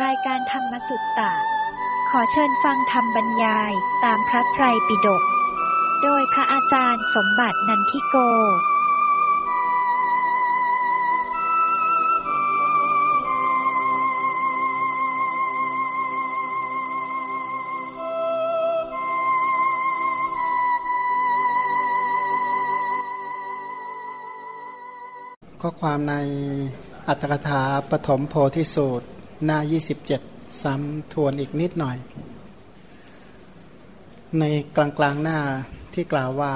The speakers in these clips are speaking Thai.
รายการธรรมสุตตะ ขอเชิญฟังธรรมบรรยายตามพระไตรปิฎก โดยพระอาจารย์สมบัตินันทิโก ข้อความในอัตถกถาปฐมโพธิสูตร หน้า 27 ซ้ำทวนอีกนิดหน่อย ในกลางกลางหน้าที่กล่าวว่า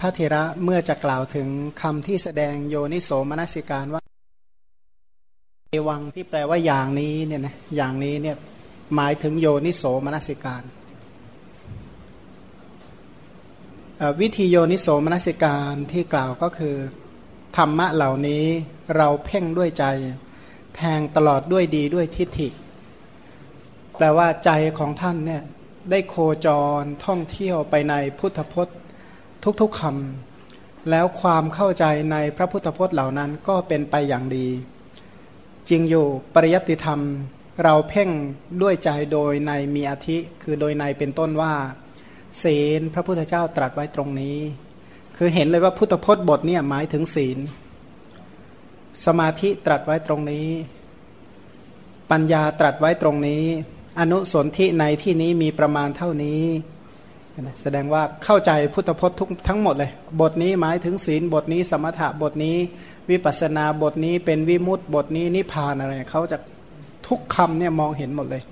พระเทระเมื่อจะกล่าวถึงคำที่แสดงโยนิโสมนสิการว่าเอวังที่แปลว่าอย่างนี้เนี่ยนะอย่างนี้เนี่ยหมายถึงโยนิโสมนสิการ วิธีโยนิโสมนสิการที่กล่าวก็คือ ธรรมะเหล่านี้เราเพ่งด้วยใจ แทงตลอดด้วยดีด้วยทิฏฐิ แปลว่าใจของท่านเนี่ยได้โคจรท่องเที่ยวไปในพุทธพจน์ทุกๆคำแล้วความเข้าใจในพระพุทธพจน์เหล่านั้นก็เป็นไปอย่างดี จริงอยู่ปริยัติธรรมเราเพ่งด้วยใจโดยในมีอาทิคือโดยในเป็นต้นว่าศีลพระพุทธเจ้าตรัสไว้ตรงนี้ คือเห็นเลยว่าพุทธพจน์บทเนี้หมายถึงศีล สมาธิตรัสไว้ตรงนี้ ปัญญาตรัสไว้ตรงนี้ อนุสนธิในที่นี้มีประมาณเท่านี้ แสดงว่าเข้าใจพุทธพจน์ทุกทั้งหมดเลย บทนี้หมายถึงศีลบทนี้สมถะบทนี้ วิปัสนาบทนี้เป็นวิมุตติบทนี้นิพพานอะไรเขาจะทุกคำเนี่ยมองเห็นหมดเลย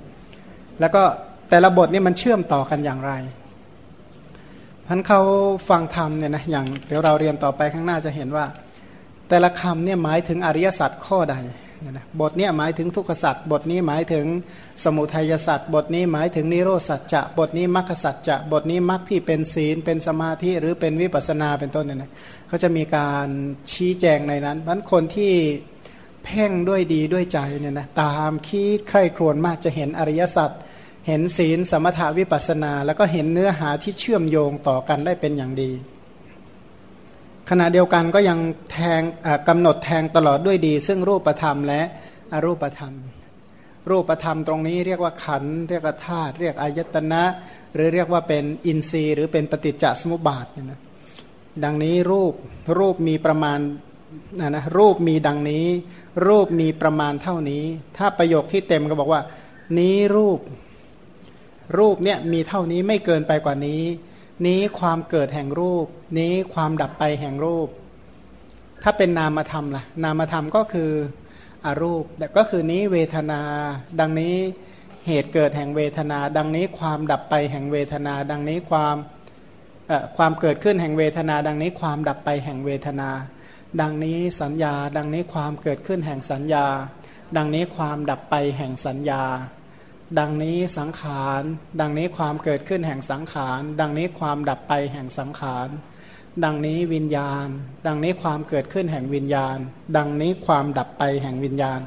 แล้วก็แต่ละบทนี่มันเชื่อมต่อกันอย่างไรพันเขาฟังธรรมเนี่ยนะอย่างเดี๋ยวเราเรียนต่อไปข้างหน้าจะเห็นว่า แต่ละคำเนี่ยหมายถึงอริยสัจข้อใดนะบทนี้หมายถึงทุกขสัจบทนี้หมายถึงสมุทัยสัจบทนี้หมายถึงนิโรสัจจะ บทนี้มรรคสัจจะ บทนี้มรรคที่เป็นศีล เป็นสมาธิหรือเป็นวิปัสนาเป็นต้นเนี่ยนะเขาจะมีการชี้แจงในนั้นพันคนที่เพ่งด้วยดีด้วยใจเนี่ยนะตามคิดใคร่ครวญมากจะเห็นอริยสัจเห็นศีลสมถาวิปัสนา แล้วก็เห็นเนื้อหาที่เชื่อมโยงต่อกันได้เป็นอย่างดี ขณะเดียวกันก็ยังแทงกำหนดแทงตลอดด้วยดี ซึ่งรูปธรรมและอรูปธรรม รูปธรรมตรงนี้เรียกว่าขันเรียกว่าธาตุเรียกอายตนะ หรือเรียกว่าเป็นอินทรีย์ หรือเป็นปฏิจจสมุปบาทเนี่ยนะดังนี้รูปรูปมีประมาณนะนะรูปมีดังนี้ รูปมีประมาณเท่านี้ ถ้าประโยคที่เต็มก็บอกว่า นี้รูป รูปเนี่ยมีเท่านี้ไม่เกินไปกว่านี้ นี้ความเกิดแห่งรูป นี้ความดับไปแห่งรูป ถ้าเป็นนามธรรมล่ะ นามธรรมก็คืออรูปแต่ก็คือนี้เวทนา ดังนี้เหตุเกิดแห่งเวทนา ดังนี้ความดับไปแห่งเวทนา ดังนี้ความความเกิดขึ้นแห่งเวทนา ดังนี้ความดับไปแห่งเวทนา ดังนี้สัญญา ดังนี้ความเกิดขึ้นแห่งสัญญา ดังนี้ความดับไปแห่งสัญญา ดังนี้สังขาร ดังนี้ความเกิดขึ้นแห่งสังขาร ดังนี้ความดับไปแห่งสังขาร ดังนี้วิญญาณ ดังนี้ความเกิดขึ้นแห่งวิญญาณ ดังนี้ความดับไปแห่งวิญญาณ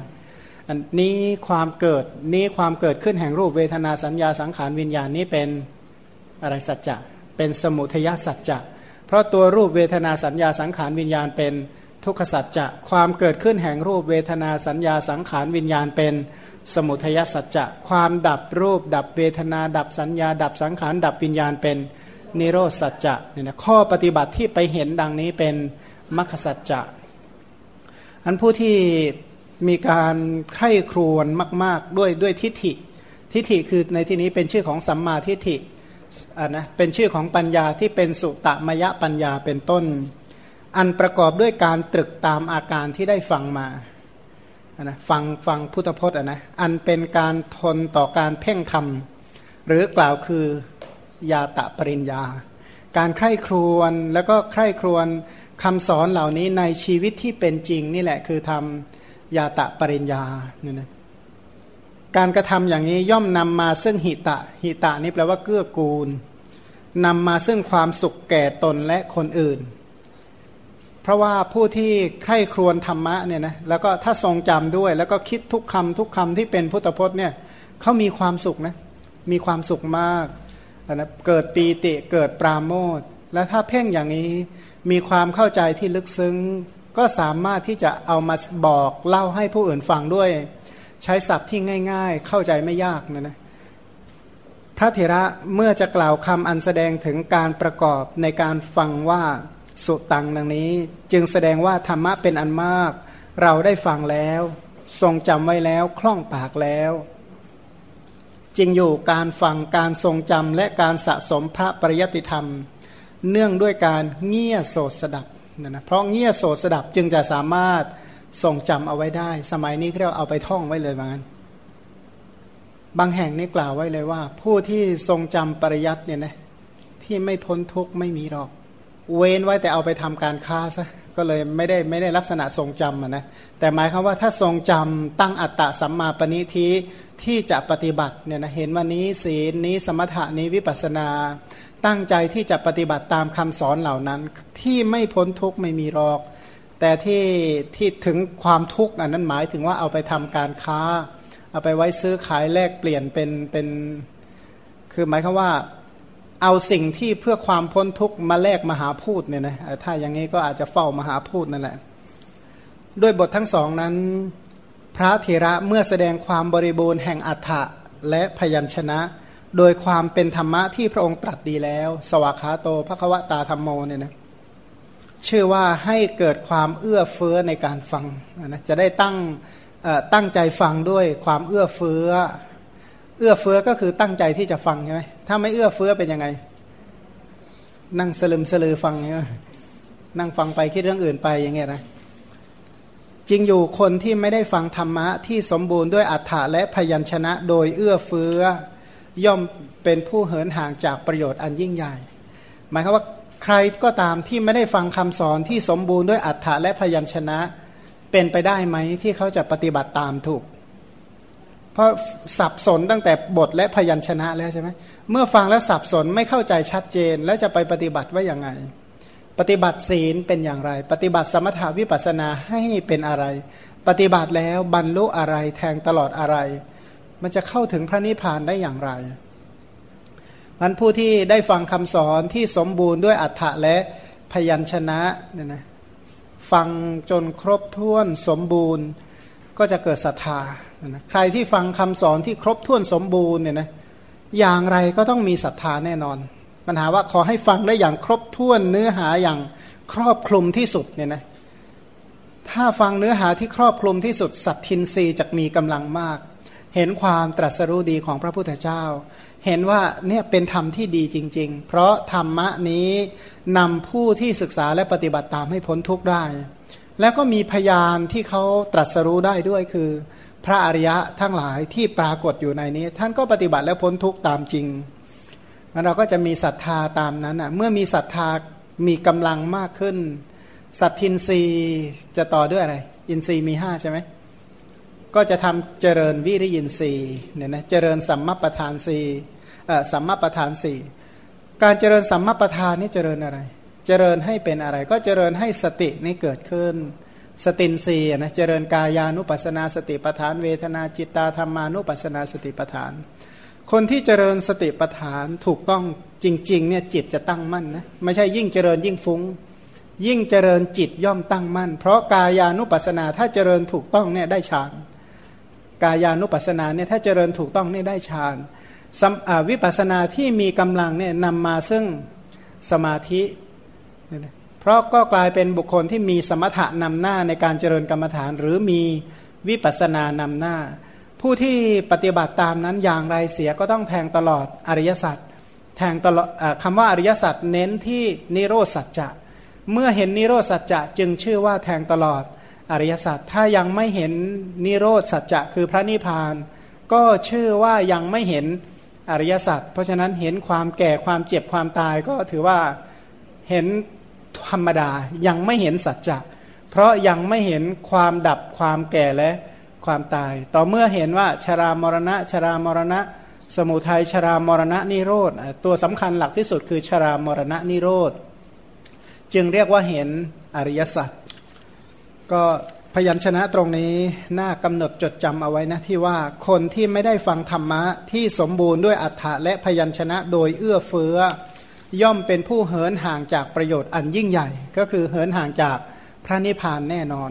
อันนี้ความเกิด นี้ความเกิดขึ้นแห่งรูปเวทนาสัญญาสังขารวิญญาณนี้เป็นอะไรสัจจะ เป็นสมุทยสัจจะ เพราะตัวรูปเวทนาสัญญาสังขารวิญญาณเป็นทุกขสัจจะ ความเกิดขึ้นแห่งรูปเวทนาสัญญาสังขารวิญญาณเป็น สมุทัยสัจจะความดับรูป ดับเวทนา ดับสัญญา ดับสังขาร ดับวิญญาณเป็นนิโรธสัจจะเนี่ยนะข้อปฏิบัติที่ไปเห็นดังนี้เป็นมรรคสัจจะอันผู้ที่มีการไข้ครวนมาก ๆ ด้วยด้วยทิฏฐิ ทิฏฐิคือในที่นี้เป็นชื่อของสัมมาทิฏฐิอ่านะเป็นชื่อของปัญญาที่เป็นสุตมยปัญญาเป็นต้น อันประกอบด้วยการตรึกตามอาการที่ได้ฟังมา นะฟังฟังพุทธพจน์นะอันเป็นการทนต่อการเพ่งธรรม หรือกล่าวคือยาตะปริญญา การใคร่ครวญแล้วก็ใคร่ครวญคำสอนเหล่านี้ในชีวิตที่เป็นจริงนี่แหละคือทำยาตะปริญญาเนี่ยนะการกระทำอย่างนี้ย่อมนำมาซึ่งหิตะหิตะนี่แปลว่าเกื้อกูลนำมาซึ่งความสุขแก่ตนและคนอื่น เพราะว่าผู้ที่ใคร่ครวญธรรมะเนี่ยนะแล้วก็ถ้าทรงจำด้วย แล้วก็คิดทุกคำทุกคำที่เป็นพุทธพจน์เนี่ยเขามีความสุขนะมีความสุขมากนะเกิดปีติเกิดปราโมทแล้วถ้าเพ่งอย่างนี้มีความเข้าใจที่ลึกซึ้ง ก็สามารถที่จะเอามาบอกเล่าให้ผู้อื่นฟังด้วย ใช้ศัพท์ที่ง่าย ๆ เข้าใจไม่ยากนะนะพระเถระเมื่อจะกล่าวคำอันแสดงถึงการประกอบในการฟังว่า สุตังดังนี้จึงแสดงว่าธรรมะเป็นอันมาก เราได้ฟังแล้ว ทรงจำไว้แล้วคล่องปากแล้วจริงอยู่การฟังการทรงจำและการสะสมพระปริยติธรรม เนื่องด้วยการเงี่ยโสดสดับนะนะเพราะเงี่ยโสดสดับจึงจะสามารถทรงจำเอาไว้ได้ สมัยนี้เรียกเอาไปท่องไว้เลยบางบางแห่งนี่กล่าวไว้เลยว่า ผู้ที่ทรงจำปริยัติเนี่ยนะที่ไม่พ้นทุกข์ไม่มีหรอก เว้นไว้แต่เอาไปทำการค้าซะก็เลยไม่ได้ไม่ได้ลักษณะทรงจำนะแต่หมายความว่าถ้าทรงจำตั้งอัตตะสัมมาปณิทิที่จะปฏิบัติเนี่ยนะเห็นวันนี้ศีลนี้สมถะนี้วิปัสนา ตั้งใจที่จะปฏิบัติตามคำสอนเหล่านั้น ที่ไม่พ้นทุกข์ไม่มีหรอก แต่ที่ที่ถึงความทุกข์อันนั้นหมายถึงว่าเอาไปทำการค้า เอาไปไว้ซื้อขายแลกเปลี่ยนเป็นเป็นคือหมายความว่า เอาสิ่งที่เพื่อความพ้นทุกข์มาแลกมหาพูดเนี่ยนะถ้าอย่างนี้ก็อาจจะเฝ้ามหาพูดนั่นแหละ ด้วยบททั้งสองนั้น พระเถระเมื่อแสดงความบริบูรณ์แห่งอัฏฐะและพยัญชนะ โดยความเป็นธรรมะที่พระองค์ตรัสดีแล้ว สวากขาโตภควตาธรรมโมเนี่ยนะชื่อว่าให้เกิดความเอื้อเฟื้อในการฟังนะจะได้ตั้งตั้งใจฟังด้วยความเอื้อเฟื้อ เอื้อเฟื้อก็คือตั้งใจที่จะฟังใช่ไหมถ้าไม่เอื้อเฟื้อเป็นยังไง นั่งสลึมสลือฟังเงี้ยนั่งฟังไปคิดเรื่องอื่นไปอย่างเงี้ยนะจริงอยู่คนที่ไม่ได้ฟังธรรมะที่สมบูรณ์ด้วยอัฏฐะและพยัญชนะ โดยเอื้อเฟื้อย่อมเป็นผู้เหินห่างจากประโยชน์อันยิ่งใหญ่ หมายความว่าใครก็ตามที่ไม่ได้ฟังคำสอนที่สมบูรณ์ด้วยอัฏฐะและพยัญชนะ เป็นไปได้ไหมที่เขาจะปฏิบัติตามถูก เพราะสับสนตั้งแต่บทและพยัญชนะแล้วใช่ไหมเมื่อฟังแล้วสับสนไม่เข้าใจชัดเจน แล้วจะไปปฏิบัติว่าอย่างไง ปฏิบัติศีลเป็นอย่างไร ปฏิบัติสมถาวิปัสนาให้เป็นอะไร ปฏิบัติแล้วบรรลุอะไรแทงตลอดอะไร มันจะเข้าถึงพระนิพพานได้อย่างไรมันผู้ที่ได้ฟังคำสอนที่สมบูรณ์ด้วยอัฏฐะและพยัญชนะเนี่ยนะฟังจนครบถ้วนสมบูรณ์ก็จะเกิดศรัทธา ใครที่ฟังคำสอนที่ครบถ้วนสมบูรณ์เนี่ยนะอย่างไรก็ต้องมีศรัทธาแน่นอน ปัญหาว่าขอให้ฟังได้อย่างครบถ้วนเนื้อหาอย่างครอบคลุมที่สุดเนี่ยนะถ้าฟังเนื้อหาที่ครอบคลุมที่สุดสัตทินรีจะมีกำลังมาก เห็นความตรัสรู้ดีของพระพุทธเจ้า เห็นว่าเนี่ยเป็นธรรมที่ดีจริง ๆ เพราะธรรมะนี้นำผู้ที่ศึกษาและปฏิบัติตามให้พ้นทุกข์ได้ แล้วก็มีพยานที่เขาตรัสรู้ได้ด้วยคือ พระอริยะทั้งหลายที่ปรากฏอยู่ในนี้ ท่านก็ปฏิบัติแล้วพ้นทุกข์ตามจริงมันเราก็จะมีศรัทธาตามนั้นอะเมื่อมีศรัทธามีกำลังมากขึ้นสัตทินรีจะต่อด้วยอะไร อินทรีย์มีห้าใช่ไหมก็จะทำเจริญวิริยินทรีย์เนี่ยนะเจริญสัมมาประธานสีสัมมาประธานสี่การเจริญสัมมาประธานนี่เจริญอะไร เจริญให้เป็นอะไร ก็เจริญให้สตินี่เกิดขึ้น สตินรีนะเจริญกายานุปัสนาสติปทาน เวทนาจิตตาธรรมานุปัสนาสติปทาน คนที่เจริญสติปทานถูกต้องจริงๆเนี่ยจิตจะตั้งมั่นนะไม่ใช่ยิ่งเจริญยิ่งฟุง้ง ยิ่งเจริญจิตย่อมตั้งมั่น เพราะกายานุปัสนาถ้าเจริญถูกต้องเนี่ยได้ฌานกายานุปัสนาเนี่ยถ้าเจริญถูกต้องเนี่ยได้ฌานวิปัสนาที่มีกำลังเนี่ยนำมาซึ่งสมาธิ เพราะก็กลายเป็นบุคคลที่มีสมถะนำหน้าในการเจริญกรรมฐาน หรือมีวิปัสสนานำหน้า ผู้ที่ปฏิบัติตามนั้นอย่างไรเสียก็ต้องแทงตลอดอริยสัจแทงตลอดคำว่าอริยสัจเน้นที่นิโรธสัจจะเมื่อเห็นนิโรธสัจจะจึงชื่อว่าแทงตลอดอริยสัจถ้ายังไม่เห็นนิโรธสัจจะคือพระนิพพาน ก็ชื่อว่ายังไม่เห็นอริยสัจเพราะฉะนั้นเห็นความแก่ความเจ็บความตายก็ถือว่าเห็น ธรรมดายังไม่เห็นสัจจะเพราะยังไม่เห็นความดับความแก่และความตาย ต่อเมื่อเห็นว่าชรามรณะ ชรามรณะ สมุทัยชรามรณะนิโรธตัวสำคัญหลักที่สุดคือชรามรณะนิโรธจึงเรียกว่าเห็นอริยสัจก็พยัญชนะตรงนี้น่ากำหนดจดจำเอาไว้นะที่ว่าคนที่ไม่ได้ฟังธรรมะที่สมบูรณ์ด้วยอัฏฐะและพยัญชนะโดยเอื้อเฟื้อ ย่อมเป็นผู้เหินห่างจากประโยชน์อันยิ่งใหญ่ ก็คือเหินห่างจากพระนิพพานแน่นอน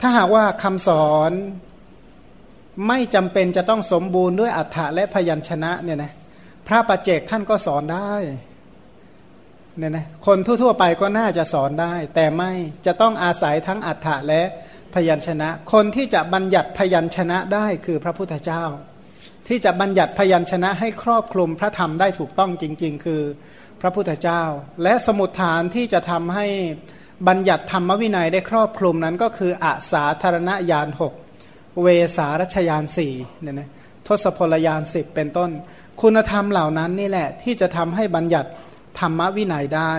ถ้าหากว่าคำสอนไม่จำเป็นจะต้องสมบูรณ์ด้วยอัฏฐะและพยัญชนะเนี่ยนะพระปัจเจกท่านก็สอนได้เนี่ยนะคนทั่วๆไปก็น่าจะสอนได้ แต่ไม่จะต้องอาศัยทั้งอัฏฐะและพยัญชนะ คนที่จะบัญญัติพยัญชนะได้คือพระพุทธเจ้า ที่จะบัญญัติพยัญชนะให้ครอบคลุมพระธรรมได้ถูกต้องจริง ๆ คือพระพุทธเจ้า และสมุดฐานที่จะทำให้บัญญัติธรรมวินัยได้ครอบคลุมนั้นก็คืออาสาธารณญาณหกเวสารัชยานสี่เนี่ยนะทศพลยานสิบเป็นต้น คุณธรรมเหล่านั้นนี่แหละที่จะทำให้บัญญัติธรรมวินัยได้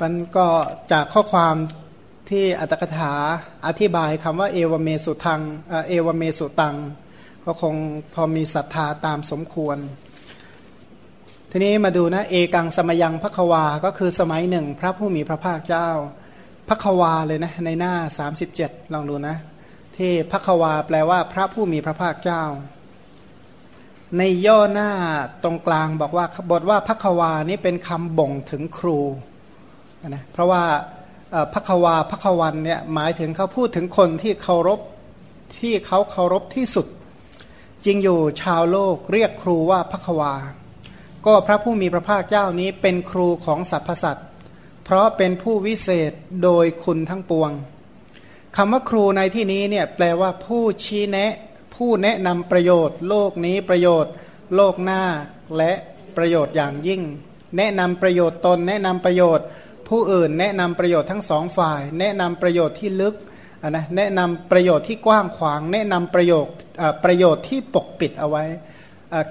มันก็จากข้อความที่อัตถกถาอธิบายคำว่าเอวเมสุทังเอวเมสุตัง ก็คงพอมีศรัทธาตามสมควร ทีนี้มาดูนะเอกังสมยังพักวา ก็คือสมัยหนึ่ง พระผู้มีพระภาคเจ้าพักวาเลยนะในหน้า 37 ลองดูนะ ที่พักวาแปลว่าพระผู้มีพระภาคเจ้า ในย่อหน้าตรงกลางบอกว่าบทว่าพักวานี้เป็นคำบ่งถึงครูนะเพราะว่าพักวาพักวันเนี่ยหมายถึงเขาพูดถึงคนที่เคารพที่เขาเคารพที่สุด จริงอยู่ชาวโลกเรียกครูว่าพักวา ก็พระผู้มีพระภาคเจ้านี้เป็นครูของสรรพสัตว์เพราะเป็นผู้วิเศษโดยคุณทั้งปวงคำว่าครูในที่นี้เนี่ยแปลว่าผู้ชี้แนะ ผู้แนะนำประโยชน์ โลกนี้ประโยชน์ โลกหน้าและประโยชน์อย่างยิ่ง แนะนำประโยชน์ตน แนะนำประโยชน์ ผู้อื่นแนะนำประโยชน์ทั้งสองฝ่าย แนะนำประโยชน์ที่ลึก นะแนะนำประโยชน์ที่กว้างขวาง แนะนำประโยชน์ประโยชน์ที่ปกปิดเอาไว้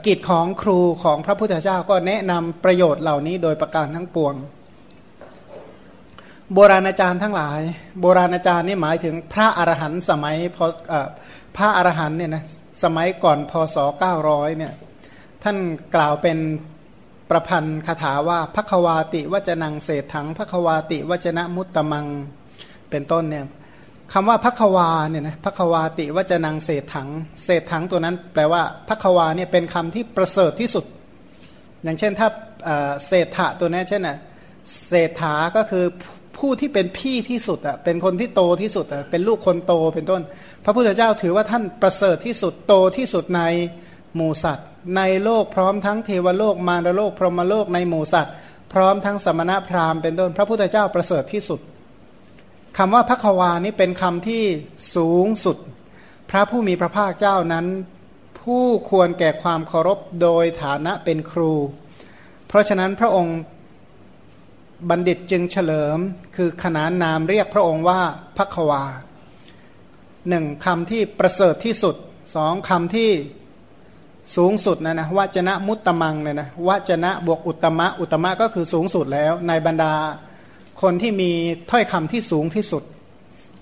กิจของครูของพระพุทธเจ้าก็แนะนำประโยชน์เหล่านี้โดยประการทั้งปวง โบราณอาจารย์ทั้งหลาย โบราณอาจารย์นี่หมายถึงพระอรหันต์สมัยพอพระอรหันต์เนี่ยนะสมัยก่อนพศ900เนี่ยท่านกล่าวเป็นประพันธ์คาถาว่าพักวาติวจนังเศษถังพักวาติวจนะมุตตมังเป็นต้นเนี่ย คำว่าพักวาเนี่ยนะพักวาติวจนังเศษถัง เศษถังตัวนั้น แปลว่าพักวาเนี่ยเป็นคำที่ประเสริฐที่สุด อย่างเช่นถ้าเศษถะตัวนี้เช่นน่ะเศษถาก็คือผู้ที่เป็นพี่ที่สุดอะเป็นคนที่โตที่สุดอะเป็นลูกคนโตเป็นต้น พระพุทธเจ้าถือว่าท่านประเสริฐที่สุดโตที่สุดในหมู่สัตว์ ในโลกพร้อมทั้งเทวโลกมารโลกพรหมโลกในหมู่สัตว์ พร้อมทั้งสมณะพราหมณ์เป็นต้น พระพุทธเจ้าประเสริฐที่สุด คำว่าพระควานี้เป็นคำที่สูงสุด พระผู้มีพระภาคเจ้านั้น ผู้ควรแก่ความเคารพโดยฐานะเป็นครู เพราะฉะนั้นพระองค์บัณฑิตจึงเฉลิม คือขนานนามเรียกพระองค์ว่าพระควาหนึ่งคำที่ประเสริฐที่สุดสองคำที่สูงสุดนะนะวจนะมุตตมังเนี่ยนะวจนะบวกอุตมะอุตมะก็คือสูงสุดแล้วในบรรดา คนที่มีถ้อยคำที่สูงที่สุด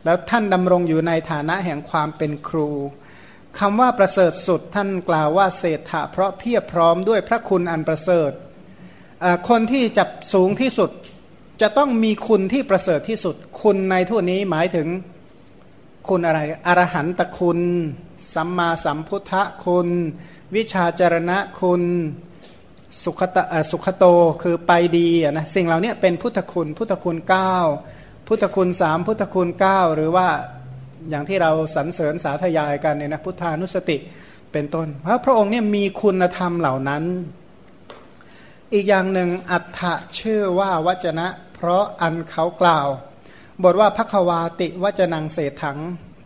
แล้วท่านดำรงอยู่ในฐานะแห่งความเป็นครูคำว่าประเสริฐสุดท่านกล่าวว่าเศรษฐะเพราะเพียบพร้อมด้วยพระคุณอันประเสริฐคนที่จับสูงที่สุดจะต้องมีคุณที่ประเสริฐที่สุด คุณในทั่วนี้หมายถึงคุณอะไร อรหันตคุณ สัมมาสัมพุทธคุณ วิชาจารณะคุณ สุขตสุขโตคือไปดีนะสิ่งเหล่านี้เป็นพุทธคุณ พุทธคุณ 9 พุทธคุณสามพุทธคุณ 9 หรือว่าอย่างที่เราสรรเสริญสาธยายกันเนี่ยนะพุทธานุสติเป็นต้น เพราะพระองค์เนี่ยมีคุณธรรมเหล่านั้น อีกอย่างหนึ่งอัฏฐะชื่อว่าวจนะ เพราะอันเขากล่าว บทว่าพักวาติวจนังเศษถัง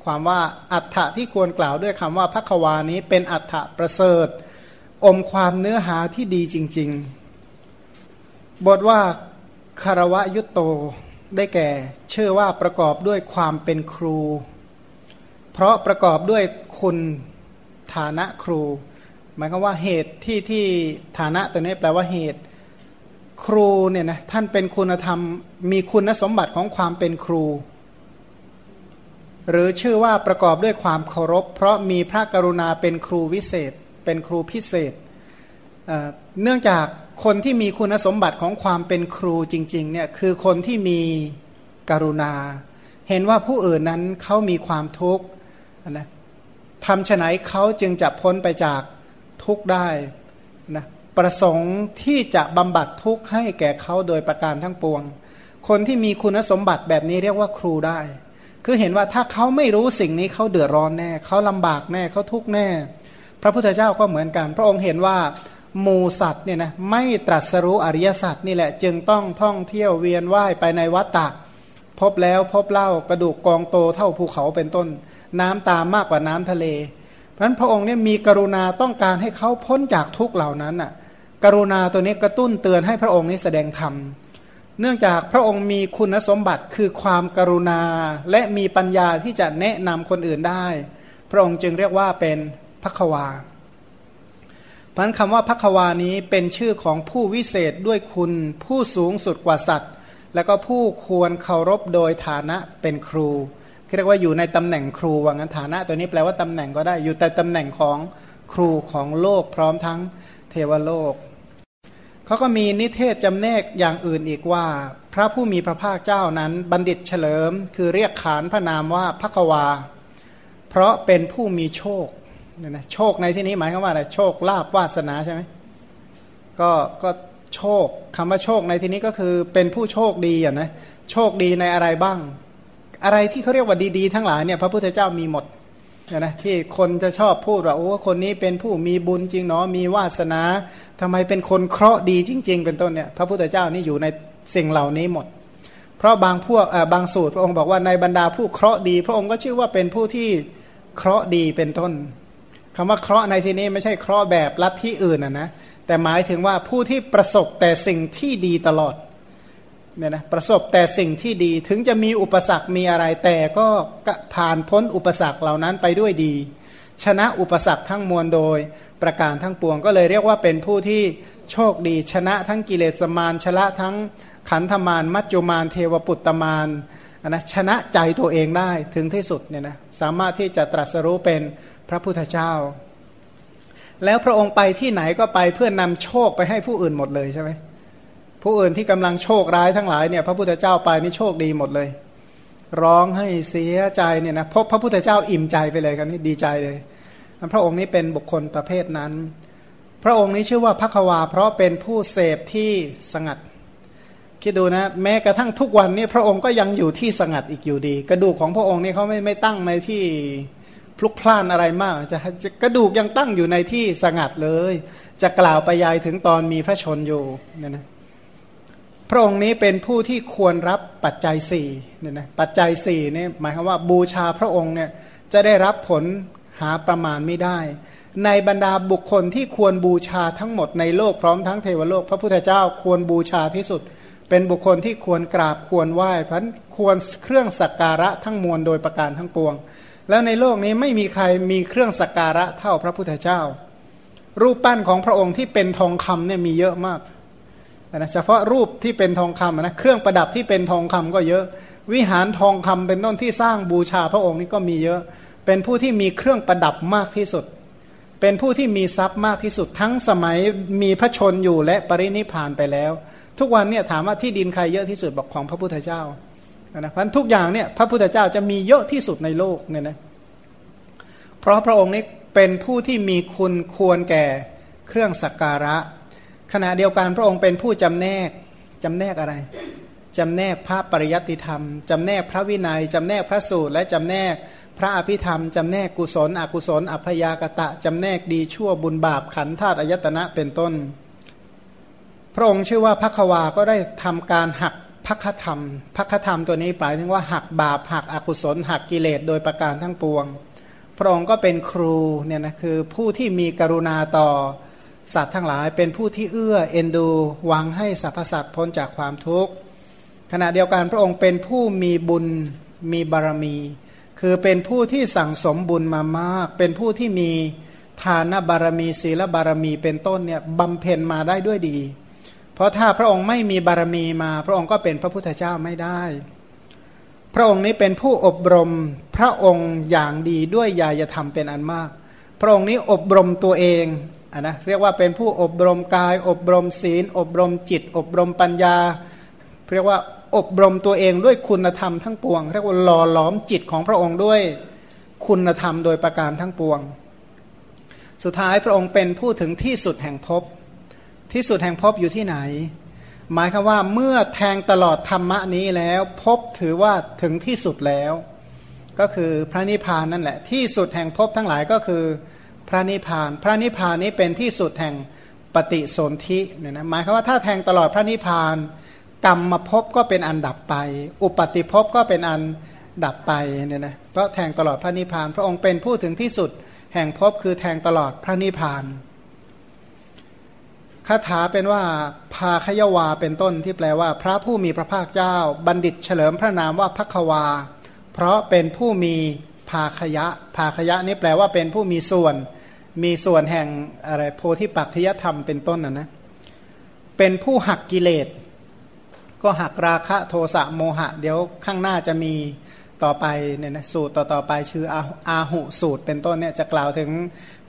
ความว่าอัฏฐะที่ควรกล่าวด้วยคำว่าพักวานี้เป็นอัฏฐะประเสริฐ อมความเนื้อหาที่ดีจริง ๆ บทว่าคารวะยุตโตได้แก่เชื่อว่าประกอบด้วยความเป็นครู เพราะประกอบด้วยคุณฐานะครู หมายความว่าเหตุที่ที่ฐานะตัวนี้แปลว่าเหตุครูเนี่ยนะท่านเป็นคุณธรรมมีคุณสมบัติของความเป็นครู หรือชื่อว่าประกอบด้วยความเคารพ เพราะมีพระกรุณาเป็นครูวิเศษ เป็นครูพิเศษ เนื่องจากคนที่มีคุณสมบัติของความเป็นครูจริงๆเนี่ยคือคนที่มีกรุณา เห็นว่าผู้อื่นนั้นเขามีความทุกข์นะทำฉไหนเขาจึงจะพ้นไปจากทุกข์ได้นะประสงค์ที่จะบำบัดทุกข์ให้แก่เขาโดยประการทั้งปวง คนที่มีคุณสมบัติแบบนี้เรียกว่าครูได้ คือเห็นว่าถ้าเขาไม่รู้สิ่งนี้เขาเดือดร้อนแน่ เขาลำบากแน่เขาทุกข์แน่ พระพุทธเจ้าก็เหมือนกัน พระองค์เห็นว่าหมูสัตว์เนี่ยนะไม่ตรัสรู้อริยสัจนี่แหละจึงต้องท่องเที่ยวเวียนว่ายไปในวัฏฏะพบแล้วพบเล่ากระดูกกองโตเท่าภูเขาเป็นต้น น้ำตามมากกว่าน้ำทะเลเพราะฉะนั้นพระองค์เนี่ยมีกรุณาต้องการให้เขาพ้นจากทุกเหล่านั้นอะกรุณาตัวนี้กระตุ้นเตือนให้พระองค์นี้แสดงธรรมเนื่องจากพระองค์มีคุณสมบัติคือความกรุณาและมีปัญญาที่จะแนะนำคนอื่นได้ พระองค์จึงเรียกว่าเป็น พักวาพันคำว่าพักวานี้เป็นชื่อของผู้วิเศษด้วยคุณ ผู้สูงสุดกว่าสัตว์ แล้วก็ผู้ควรเคารพโดยฐานะเป็นครูเรียกว่าอยู่ในตำแหน่งครูว่างั้นฐานะ ตัวนี้แปลว่าตำแหน่งก็ได้อยู่แต่ตำแหน่งของครูของโลกพร้อมทั้งเทวโลกเขาก็มีนิเทศจำแนกอย่างอื่นอีกว่า พระผู้มีพระภาคเจ้านั้นบัณฑิตเฉลิม คือเรียกขานพระนามว่าพักวา เพราะเป็นผู้มีโชค เนี่ยนะโชคในที่นี้หมายความว่าอะไรโชคลาภวาสนาใช่ไหมก็ก็โชคคำว่าโชคในที่นี้ก็คือเป็นผู้โชคดีอะนะโชคดีในอะไรบ้าง อะไรที่เขาเรียกว่าดีๆ ทั้งหลายเนี่ยพระพุทธเจ้ามีหมดนะที่คนจะชอบพูดว่าโอ้คนนี้เป็นผู้มีบุญจริงเนาะมีวาสนาทำไมเป็นคนเคราะห์ดีจริง ๆ เป็นต้นเนี่ยพระพุทธเจ้านี่อยู่ในสิ่งเหล่านี้หมด เพราะบางพวกบางสูตรพระองค์บอกว่าในบรรดาผู้เคราะห์ดี พระองค์ก็ชื่อว่าเป็นผู้ที่เคราะห์ดีเป็นต้น คำว่าเคราะห์ในที่นี้ไม่ใช่เคราะห์แบบลัทธิอื่นนะนะแต่หมายถึงว่าผู้ที่ประสบแต่สิ่งที่ดีตลอดเนี่ยนะประสบแต่สิ่งที่ดีถึงจะมีอุปสรรคมีอะไรแต่ก็ผ่านพ้นอุปสรรคเหล่านั้นไปด้วยดี ชนะอุปสรรคทั้งมวลโดยประการทั้งปวงก็เลยเรียกว่าเป็นผู้ที่โชคดี ชนะทั้งกิเลสมารชนะทั้งขันธมารมัจจุมารเทวปุตตมารนะชนะใจตัวเองได้ถึงที่สุดเนี่ยนะสามารถที่จะตรัสรู้เป็น พระพุทธเจ้า แล้วพระองค์ไปที่ไหนก็ไปเพื่อนำโชคไปให้ผู้อื่นหมดเลยใช่ไหมผู้อื่นที่กำลังโชคร้ายทั้งหลายเนี่ยพระพุทธเจ้าไปนี่โชคดีหมดเลย ร้องให้เสียใจเนี่ยนะพบพระพุทธเจ้าอิ่มใจไปเลยกันนี่ดีใจเลยพระองค์นี้เป็นบุคคลประเภทนั้น พระองค์นี้ชื่อว่าพักวา เพราะเป็นผู้เสพที่สงัด คิดดูนะ แม้กระทั่งทุกวันนี้พระองค์ก็ยังอยู่ที่สงัดอีกอยู่ดี กระดูกของพระองค์นี่เขาไม่ไม่ตั้งในที่ พลุกพล่านอะไรมากจะจะกระดูกยังตั้งอยู่ในที่สงัดเลย จะกล่าวไปยายถึงตอนมีพระชนอยู่เนี่ยนะพระองค์นี้เป็นผู้ที่ควรรับปัจจัยสี่เนี่ยนะปัจจัยสี่นี่หมายความว่าบูชาพระองค์เนี่ยจะได้รับผลหาประมาณไม่ได้ ในบรรดาบุคคลที่ควรบูชาทั้งหมดในโลกพร้อมทั้งเทวโลก พระพุทธเจ้าควรบูชาที่สุด เป็นบุคคลที่ควรกราบควรไหว้พันควรเครื่องสักการะทั้งมวลโดยประการทั้งปวง แล้วในโลกนี้ไม่มีใครมีเครื่องสักการะเท่าพระพุทธเจ้า รูปปั้นของพระองค์ที่เป็นทองคำเนี่ยมีเยอะมากนะเฉพาะรูปที่เป็นทองคำนะเครื่องประดับที่เป็นทองคำก็เยอะ วิหารทองคำเป็นต้นที่สร้างบูชาพระองค์นี่ก็มีเยอะ เป็นผู้ที่มีเครื่องประดับมากที่สุด เป็นผู้ที่มีทรัพย์มากที่สุด ทั้งสมัยมีพระชนอยู่และปรินิพานไปแล้ว ทุกวันเนี่ยถามว่าที่ดินใครเยอะที่สุดบอกของพระพุทธเจ้า นะพันทุกอย่างเนี่ยพระพุทธเจ้าจะมีเยอะที่สุดในโลกเนี่ยนะเพราะพระองค์นี้เป็นผู้ที่มีคุณควรแก่เครื่องสักการะ ขณะเดียวกันพระองค์เป็นผู้จำแนกจำแนกอะไรจำแนกพระปริยัติธรรม จำแนกพระวินยัย จำแนกพระสูตร และจำแนกพระอภิธรรม จำแนกกุศล อกุศล อัพยากตะ จำแนกดีชั่วบุญบาปขันธาตุอายตนะเป็นต้น พระองค์ชื่อว่าพักวาก็ได้ทำการหัก พักธรรมพักธรรมตัวนี้หมายถึงว่าหักบาปหักอกุศล หักกิเลสโดยประการทั้งปวง พระองค์ก็เป็นครูเนี่ยนะคือผู้ที่มีกรุณาต่อสัตว์ทั้งหลาย เป็นผู้ที่เอื้อเอ็นดูหวังให้สรรพสัตว์พ้นจากความทุกข์ขณะเดียวกันพระองค์เป็นผู้มีบุญมีบารมี คือเป็นผู้ที่สั่งสมบุญมามาก เป็นผู้ที่มีทานบารมีศีลบารมีเป็นต้นเนี่ยบำเพ็ญมาได้ด้วยดี เพราะถ้าพระองค์ไม่มีบารมีมา พระองค์ก็เป็นพระพุทธเจ้าไม่ได้ พระองค์นี้เป็นผู้อบรมพระองค์อย่างดีด้วยยายธรรมเป็นอันมาก พระองค์นี้อบรมตัวเองนนะเรียกว่าเป็นผู้อบรมกาย อบรมศีล อบรมจิต อบรมปัญญา เรียกว่าอบรมตัวเองด้วยคุณธรรมทั้งปวง เรียกว่าหล่อหลอมจิตของพระองค์ด้วยคุณธรรมโดยประการทั้งปวง สุดท้ายพระองค์เป็นผู้ถึงที่สุดแห่งภพ ที่สุดแห่งภพอยู่ที่ไหน หมายคือว่าเมื่อแทงตลอดธรรมะนี้แล้วพบถือว่าถึงที่สุดแล้ว ก็คือพระนิพพานนั่นแหละ ที่สุดแห่งภพทั้งหลายก็คือพระนิพพาน พระนิพพานนี้เป็นที่สุดแห่งปฏิสนธิเนี่ยนะหมายความว่าถ้าแทงตลอดพระนิพพาน กรรมมาภพก็เป็นอันดับไป อุปติภพก็เป็นอันดับไปเนี่ยนะเพราะแทงตลอดพระนิพพาน พระองค์เป็นผู้ถึงที่สุดแห่งภพคือแทงตลอดพระนิพพาน คาถาเป็นว่าพาคยวาเป็นต้นที่แปลว่า พระผู้มีพระภาคเจ้า บัณฑิตเฉลิมพระนามว่าพักวา เพราะเป็นผู้มีภาคยะภาคยะนี่แปลว่าเป็นผู้มีส่วน มีส่วนแห่งอะไรโพธิปัจจยธรรมเป็นต้นนะนะเป็นผู้หักกิเลส ก็หักราคะโทสะโมหะ เดี๋ยวข้างหน้าจะมีต่อไปเนี่ยนะสูตรต่อต่อไปชื่ออาอาหุสูตรเป็นต้นเนี่ยจะกล่าวถึง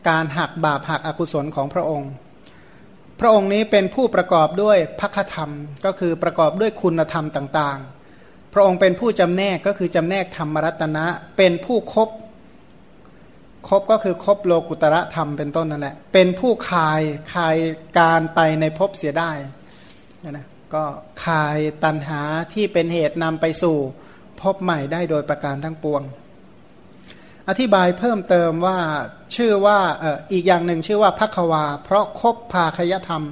การหักบาปหักอกุศลของพระองค์ พระองค์นี้เป็นผู้ประกอบด้วยพักธรรม ก็คือประกอบด้วยคุณธรรมต่างๆ พระองค์เป็นผู้จำแนกก็คือจำแนกธรรมรัตนะ เป็นผู้ครบครบก็คือครบโลกุตระธรรมเป็นต้นนั่นแหละ เป็นผู้คายคายการไปในภพเสียได้นะก็คายตันหาที่เป็นเหตุนำไปสู่พบใหม่ได้โดยประการทั้งปวง อธิบายเพิ่มเติมว่าชื่อว่าอีกอย่างหนึ่งชื่อว่าพักวา เพราะคบภาคยธรรม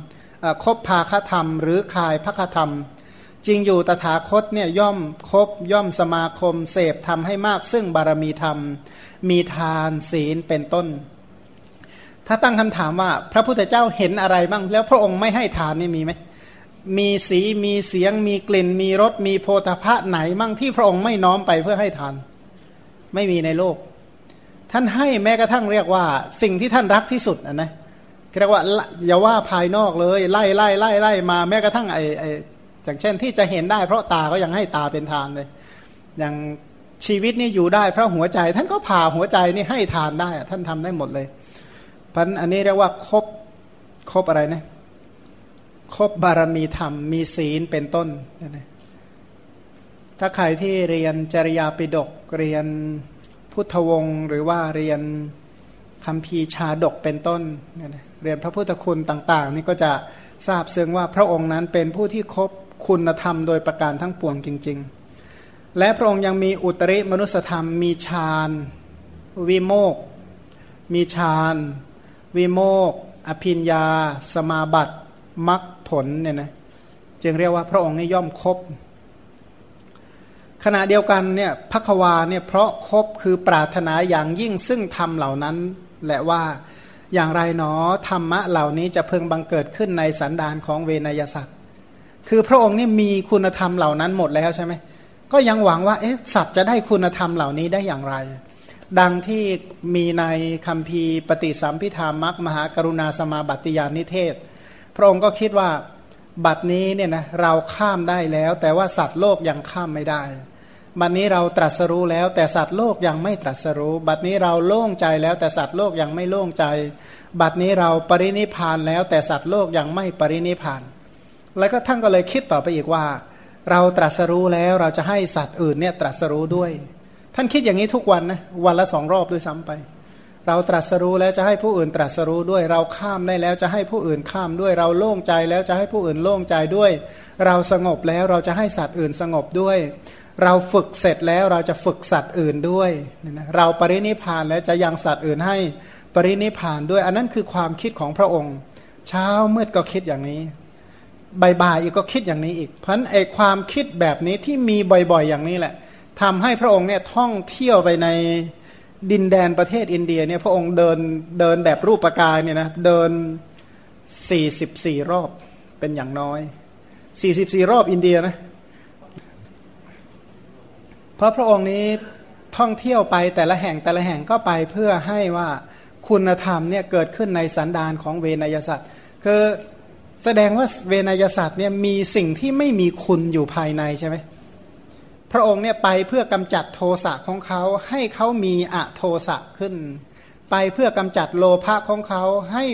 คบภาคธรรม หรือคายพักธรรม จริงอยู่ตถาคตเนี่ยย่อมคบย่อมสมาคม เสพทำให้มากซึ่งบารมีธรรม มีทานศีลเป็นต้น ถ้าตั้งคำถามว่าพระพุทธเจ้าเห็นอะไรบ้าง แล้วพระองค์ไม่ให้ทานนี่มีไหมมีสีมีเสียง มีกลิ่น มีรสมีโพธาภะไหนมั่งที่พระองค์ไม่น้อมไปเพื่อให้ทาน ไม่มีในโลก ท่านให้แม้กระทั่งเรียกว่า สิ่งที่ท่านรักที่สุดนะนะเรียกว่าอย่าว่าภายนอกเลยไล่ไล่ไล่ไล่มาแม้กระทั่งไอไออย่างเช่นที่จะเห็นได้ เพราะตาก็ยังให้ตาเป็นทานเลย อย่างชีวิตนี่อยู่ได้เพราะหัวใจ ท่านก็ผ่าหัวใจนี่ให้ทานได้ ท่านทำได้หมดเลยพันอันนี้เรียกว่าครบครบอะไรนะครบบารมีธรรมมีศีลเป็นต้นนะถ้าใครที่เรียนจริยาปิฎกเรียน พุทธวงศ์หรือว่าเรียนคำพีชาดกเป็นต้น เรียนพระพุทธคุณต่างๆ นี่ก็จะทราบซึ่งว่าพระองค์นั้นเป็นผู้ที่ครบคุณธรรมโดยประการทั้งปวงจริง ๆ และพระองค์ยังมีอุตริมนุสธรรม มีฌานวิโมก มีฌานวิโมก อภิญญา สมาบัติมรรคผลเนี่ยนะจึงเรียกว่าพระองค์นี่ย่อมครบ ขณะเดียวกันเนี่ยพักวาเนี่ยเพราะครบคือปรารถนาอย่างยิ่งซึ่งธรรมเหล่านั้น และว่าอย่างไรหนอธรรมะเหล่านี้จะเพิ่งบังเกิดขึ้นในสันดานของเวนยสัตว์ คือพระองค์นี่มีคุณธรรมเหล่านั้นหมดแล้วใช่ไหมก็ยังหวังว่าเอ๊ะสัตว์จะได้คุณธรรมเหล่านี้ได้อย่างไร ดังที่มีในคำพีปฏิสัมพิธามักมหากรุณาสมาบัติยานิเทศ พระองค์ก็คิดว่า บัดนี้เนี่ยนะเราข้ามได้แล้ว แต่ว่าสัตว์โลกยังข้ามไม่ได้ บัดนี้เราตรัสรู้แล้ว แต่สัตว์โลกยังไม่ตรัสรู้ บัดนี้เราโล่งใจแล้ว แต่สัตว์โลกยังไม่โล่งใจ บัดนี้เราปรินิพานแล้ว แต่สัตว์โลกยังไม่ปรินิพาน แล้วก็ท่านก็เลยคิดต่อไปอีกว่า เราตรัสรู้แล้วเราจะให้สัตว์อื่นเนี่ยตรัสรู้ด้วย ท่านคิดอย่างนี้ทุกวันนะวันละสองรอบด้วยซ้ำไป เราตรัสรู้แล้วจะให้ผู้อื่นตรัสรู้ด้วย เราข้ามได้แล้วจะให้ผู้อื่นข้ามด้วย เราโล่งใจแล้วจะให้ผู้อื่นโล่งใจด้วย เราสงบแล้วเราจะให้สัตว์อื่นสงบด้วย เราฝึกเสร็จแล้วเราจะฝึกสัตว์อื่นด้วยเราปรินิพานแล้วจะยังสัตว์อื่นให้ปรินิพานด้วย อันนั้นคือความคิดของพระองค์ เช้ามืดก็คิดอย่างนี้บ่ายๆอีกก็คิดอย่างนี้อีกเพราะนั้นไอความคิดแบบนี้ที่มีบ่อยๆ อย่างนี้แหละทำให้พระองค์เนี่ยท่องเที่ยวไปใน ดินแดนประเทศอินเดียเนี่ยพระองค์เดินเดินแบบรูปปกายเนี่ยนะเดิน 44 รอบเป็นอย่างน้อย 44 รอบอินเดียนะเพราะพระองค์นี้ท่องเที่ยวไปแต่ละแห่งแต่ละแห่งก็ไปเพื่อให้ว่าคุณธรรมเนี่ยเกิดขึ้นในสันดานของเวนยสัตว์คือแสดงว่าเวนยสัตว์เนี่ยมีสิ่งที่ไม่มีคุณอยู่ภายในใช่ไหม ระองค์เนี่ยไปเพื่อกำจัดโทสะของเขาให้เขามีอะโทสะขึ้น ไปเพื่อกำจัดโลภะของเขาให้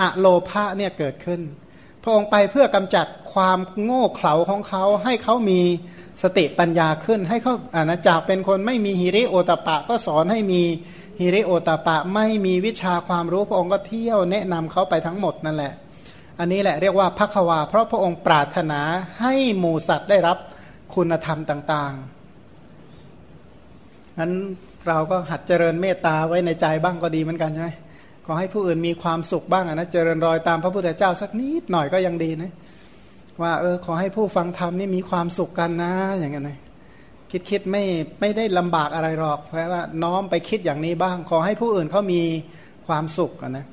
อะโลภะเนี่ยเกิดขึ้น พระองค์ไปเพื่อกำจัดความโง่เขลาของเขาให้เขามีสติปัญญาขึ้น ให้เขาอาณาจากเป็นคนไม่มีฮิริโอตปะ ก็สอนให้มีฮิริโอตปะไม่มีวิชาความรู้พระองค์ก็เที่ยวแนะนำเขาไปทั้งหมดนั่นแหละ อันนี้แหละเรียกว่าพักวา เพราะพระองค์ปรารถนาให้หมูสัตว์ได้รับ คุณธรรมต่างๆนั้นเราก็หัดเจริญเมตตาไว้ในใจบ้างก็ดีเหมือนกันใช่ไหมขอให้ผู้อื่นมีความสุขบ้างนะเจริญรอยตามพระพุทธเจ้าสักนิดหน่อยก็ยังดีนะว่าเออขอให้ผู้ฟังธรรมนี่มีความสุขกันนะอย่างเงี้ยนะคิดคิดไม่ไม่ได้ลำบากอะไรหรอกเพราะว่าน้อมไปคิดอย่างนี้บ้าง ขอให้ผู้อื่นเขามีความสุขนะ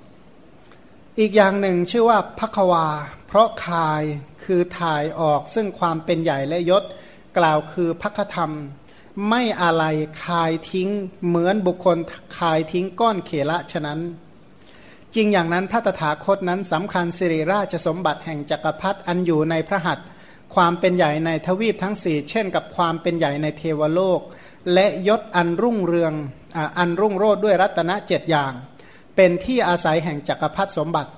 อีกอย่างหนึ่งชื่อว่าพักวา เพราะคายคือถ่ายออกซึ่งความเป็นใหญ่และยศ กล่าวคือพักธรรม ไม่อะไรคายทิ้งเหมือนบุคคลคายทิ้งก้อนเขละฉะนั้น จริงอย่างนั้นพระตถาคตนั้นสำคัญสิริราชสมบัติแห่งจักรพรรดิอันอยู่ในพระหัตถ์ความเป็นใหญ่ในทวีปทั้งสี่เช่นกับความเป็นใหญ่ในเทวโลก และยศอันรุ่งเรืองอันรุ่งโรดด้วยรัตนเจ็ดอย่าง เป็นที่อาศัยแห่งจักรพรรดิสมบัติ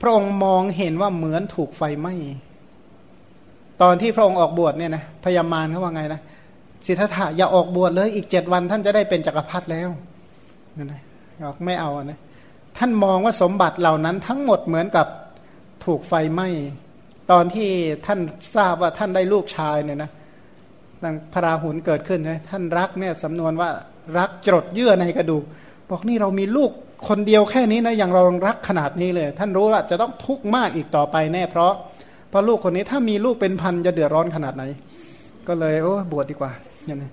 พระองค์มองเห็นว่าเหมือนถูกไฟไหม้ ตอนที่พระองค์ออกบวชเนี่ยนะพยามารเขาว่าไงนะสิทธัตถะอย่าออกบวชเลยอีกเจ็ดวันท่านจะได้เป็นจักรพรรดิแล้วนั่นนะออกไม่เอานะท่านมองว่าสมบัติเหล่านั้นทั้งหมดเหมือนกับถูกไฟไหม้ตอนที่ท่านทราบว่าท่านได้ลูกชายเนี่ยนะนังพระราหุลเกิดขึ้นนะท่านรักเนี่ยสำนวนว่ารักจดเยื่อในกระดูกบอกนี่เรามีลูกคนเดียวแค่นี้นะอย่างเรารักขนาดนี้เลย ท่านรู้ละจะต้องทุกข์มากอีกต่อไปแน่เพราะ เพราะลูกคนนี้ถ้ามีลูกเป็นพันจะเดือดร้อนขนาดไหน ก็เลยโอ้บวชดดีกว่าอย่างนี้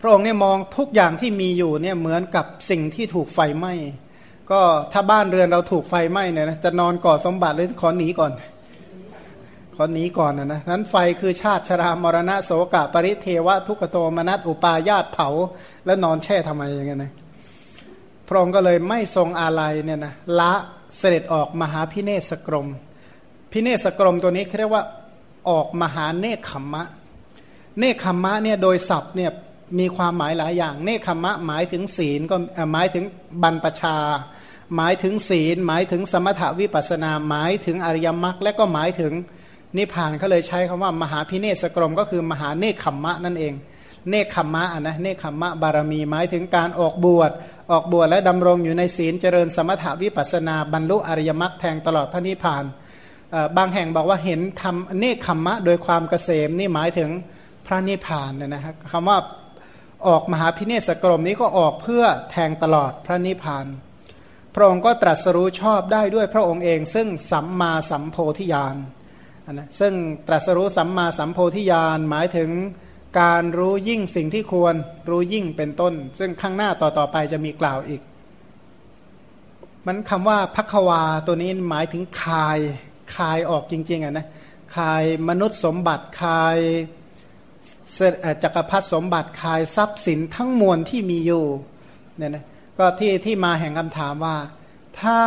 พระองค์เนี่ยมองทุกอย่างที่มีอยู่เนี่ยเหมือนกับสิ่งที่ถูกไฟไหม้ก็ถ้าบ้านเรือนเราถูกไฟไหม้เนี่ยนะจะนอนกอดสมบัติหรือขอหนีก่อน ขอหนีก่อนนะนะนั้นไฟคือชาติชรามรณะโสกะ ปริเทวะ ทุกโตมนัตอุปาญาตเผา แล้วนอนแช่ทำไมอย่างเงี้ยนะพระองค์ก็เลยไม่ทรงอาลัยเนี่ยนะละเสด็จออกมหาพิเนศกรม พิเนศกรมตัวนี้เรียกว่าออกมหาเนคขมมะ เนคขมมะเนี่ยโดยศัพท์เนี่ยมีความหมายหลายอย่าง เนคขมะหมายถึงศีลก็หมายถึงบรรพชา หมายถึงศีล หมายถึงสมถวิปัสนาหมายถึงอริยมรรคและก็หมายถึงนิพพานเขาเลยใช้คำว่ามหาพิเนศกรมก็คือมหาเนคขมมะนั่นเอง เนคขมมะนะเนคขมมะบารมีหมายถึงการออกบวชออกบวชและดำรงอยู่ในศีลเจริญสมถวิปัสนาบรรลุอริยมรรคแทงตลอดพระนิพพาน บางแห่งบอกว่าเห็นทำเนคขมมะ โดยความเกษมนี่หมายถึงพระนิพพานเนี่ยนะครับคำว่าออกมหาพิเนศกรมนี้ก็ออกเพื่อแทงตลอดพระนิพพาน พระองค์ก็ตรัสรู้ชอบได้ด้วยพระองค์เอง ซึ่งสัมมาสัมโพธิญาณนะซึ่งตรัสรู้สัมมาสัมโพธิญาณหมายถึงการรู้ยิ่งสิ่งที่ควรรู้ยิ่งเป็นต้น ซึ่งข้างหน้าต่อต่อไปจะมีกล่าวอีก มันคำว่าพักวาตัวนี้หมายถึงคาย คายออกจริงๆอะนะคายมนุษย์สมบัติคายจักรพรรดิสมบัติคายทรัพย์สินทั้งมวลที่มีอยู่เนี่ยนะก็ที่ที่มาแห่งคำถามว่า ถ้า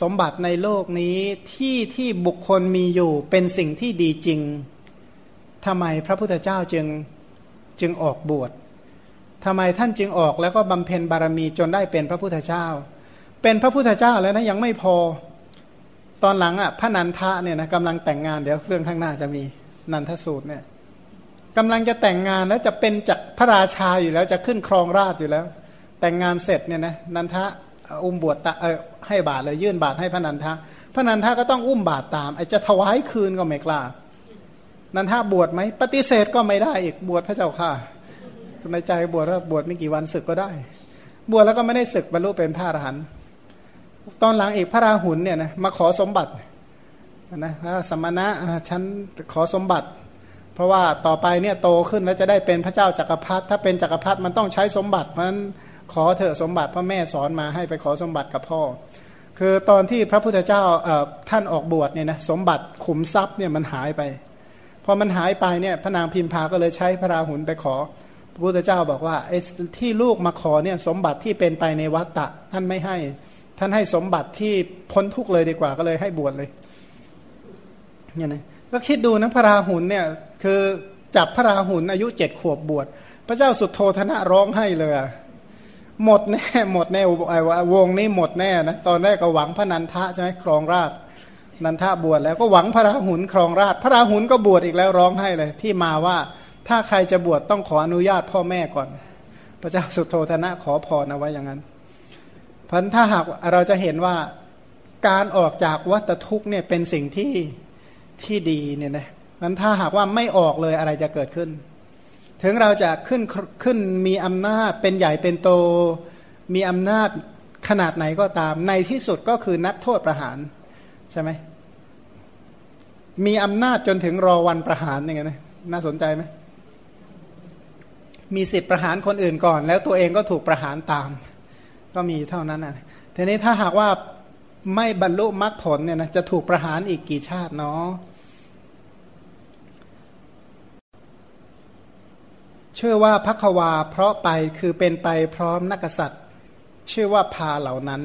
สมบัติในโลกนี้ที่ที่บุคคลมีอยู่เป็นสิ่งที่ดีจริงทำไมพระพุทธเจ้าจึงจึงออกบวชทำไมท่านจึงออกแล้วก็บำเพ็ญบารมีจนได้เป็นพระพุทธเจ้า เป็นพระพุทธเจ้าแล้วนะยังไม่พอ ตอนหลังอะพระนันทะเนี่ยนะกำลังแต่งงานเดี๋ยวเรื่องข้างหน้าจะมีนันทสูตรเนี่ยกำลังจะแต่งงานแล้วจะเป็นจากพระราชาอยู่แล้วจะขึ้นครองราชอยู่แล้ว แต่งงานเสร็จเนี่ยนะนันทะอุ้มบวชตเออให้บาทเลยยื่นบาทให้พระนันทะพระนันทะก็ต้องอุ้มบาทตามไอจะถวายคืนก็ไม่กล้า นันทะบวชไหมปฏิเสธก็ไม่ได้อีกบวชพระเจ้าค่ะในใจบวชว่าบวชไม่กี่วันศึกก็ได้ บวชแล้วก็ไม่ได้ศึกบรรลุเป็นพระอรหันต์ ตอนหลังเอกพระราหุลเนี่ยนะมาขอสมบัตินะสมณะฉันขอสมบัติ เพราะว่าต่อไปเนี่ยโตขึ้นแล้วจะได้เป็นพระเจ้าจักรพรรดิถ้าเป็นจักรพรรดิมันต้องใช้สมบัติเพราะนั้นขอเถอะสมบัติพ่อแม่สอนมาให้ไปขอสมบัติกับพ่อ คือตอนที่พระพุทธเจ้าท่านออกบวชเนี่ยนะสมบัติขุมทรัพย์เนี่ยมันหายไปพอมันหายไปเนี่ยพระนางพิมพาก็เลยใช้พระราหุลไปขอพระพุทธเจ้าบอกว่าไอ้ที่ลูกมาขอเนี่ยสมบัติที่เป็นไปในวัฏฏะท่านไม่ให้ ท่านให้สมบัติที่พ้นทุกเลยดีกว่าก็เลยให้บวชเลยเนี่ยนะก็คิดดูนะพระราหุลเนี่ยคือจับพระราหุลอายุเจ็ดขวบบวช พระเจ้าสุดโทธนะร้องให้เลยหมดแน่หมดแน่วงนี้หมดแน่นะตอนแรกก็หวังพระนันทะใช่ไหมครองราชนันทะบวชแล้วก็หวังพระราหุลครองราช พระราหุลก็บวชอีกแล้วร้องให้เลย ที่มาว่าถ้าใครจะบวชต้องขออนุญาตพ่อแม่ก่อน พระเจ้าสุโธธนะขอพรเอาไว้อย่างนั้น พันถ้าหากเราจะเห็นว่าการออกจากวัฏทุกเนี่ยเป็นสิ่งที่ที่ดีเนี่ยนะมันถ้าหากว่าไม่ออกเลยอะไรจะเกิดขึ้น ถึงเราจะขึ้นขึ้นมีอำนาจเป็นใหญ่เป็นโต มีอำนาจขนาดไหนก็ตาม ในที่สุดก็คือนักโทษประหารใช่ไหมมีอำนาจจนถึงรอวันประหารอย่างเงี้ยนะน่าสนใจไหมมีสิทธิ์ประหารคนอื่นก่อน แล้วตัวเองก็ถูกประหารตาม ก็มีเท่านั้นนะทีนี้ถ้าหากว่าไม่บรรลุมรรคผลเนี่ยนะจะถูกประหารอีกกี่ชาติเนาะเชื่อว่าพักวาเพราะไปคือเป็นไปพร้อมนักษัตริย์ ชื่อว่าพาเหล่านั้น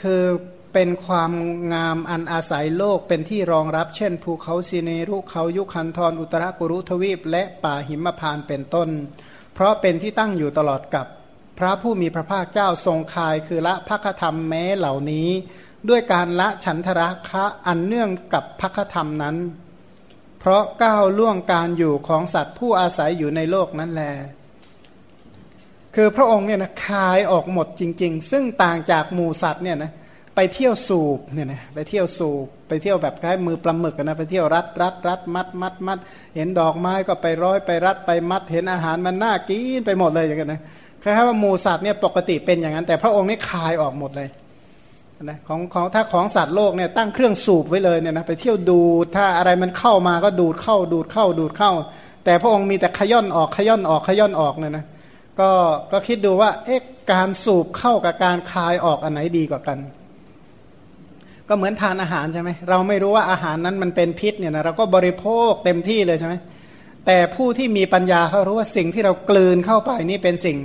คือเป็นความงามอันอาศัยโลกเป็นที่รองรับเช่น ภูเขาซีเนรุเขายุคันทรอุตรกุรุทวีป และป่าหิมพานเป็นต้น เพราะเป็นที่ตั้งอยู่ตลอดกับ พระผู้มีพระภาคเจ้าทรงคายคือละพักธรรมแม้เหล่านี้ ด้วยการละฉันทราคะอันเนื่องกับพักธรรมนั้น เพราะก้าวล่วงการอยู่ของสัตว์ผู้อาศัยอยู่ในโลกนั้นแล คือพระองค์เนี่ยนะคายออกหมดจริง ๆ ซึ่งต่างจากหมูสัตว์เนี่ยนะไปเที่ยวสูบเนี่ยนะไปเที่ยวสูบไปเที่ยวแบบคล้ายมือปลาหมึกนะไปเที่ยวรัดรัดรัดมัดมัดมัดเห็นดอกไม้ก็ไปร้อยไปรัดไปมัดเห็นอาหารมันน่ากินไปหมดเลยอย่างเงี้ยนะ คล้ายๆว่าหมูสัตว์เนี่ยปกติเป็นอย่างนั้น แต่พระองค์นี่คายออกหมดเลยนะของของถ้าของสัตว์โลกเนี่ยตั้งเครื่องสูบไว้เลยเนี่ยนะไปเที่ยวดูถ้าอะไรมันเข้ามาก็ดูดเข้าดูดเข้าดูดเข้า แต่พระองค์มีแต่ขย่อนออกขย่อนออกขย่อนออกเนี่ยนะก็ก็คิดดูว่าเอ๊ะการสูบเข้ากับการคายออกอันไหนดีกว่ากัน ก็เหมือนทานอาหารใช่ไหมเราไม่รู้ว่าอาหารนั้นมันเป็นพิษเนี่ยนะเราก็บริโภคเต็มที่เลยใช่ไหมแต่ผู้ที่มีปัญญาเขารู้ว่าสิ่งที่เรากลืนเข้าไปนี่เป็นสิ่ง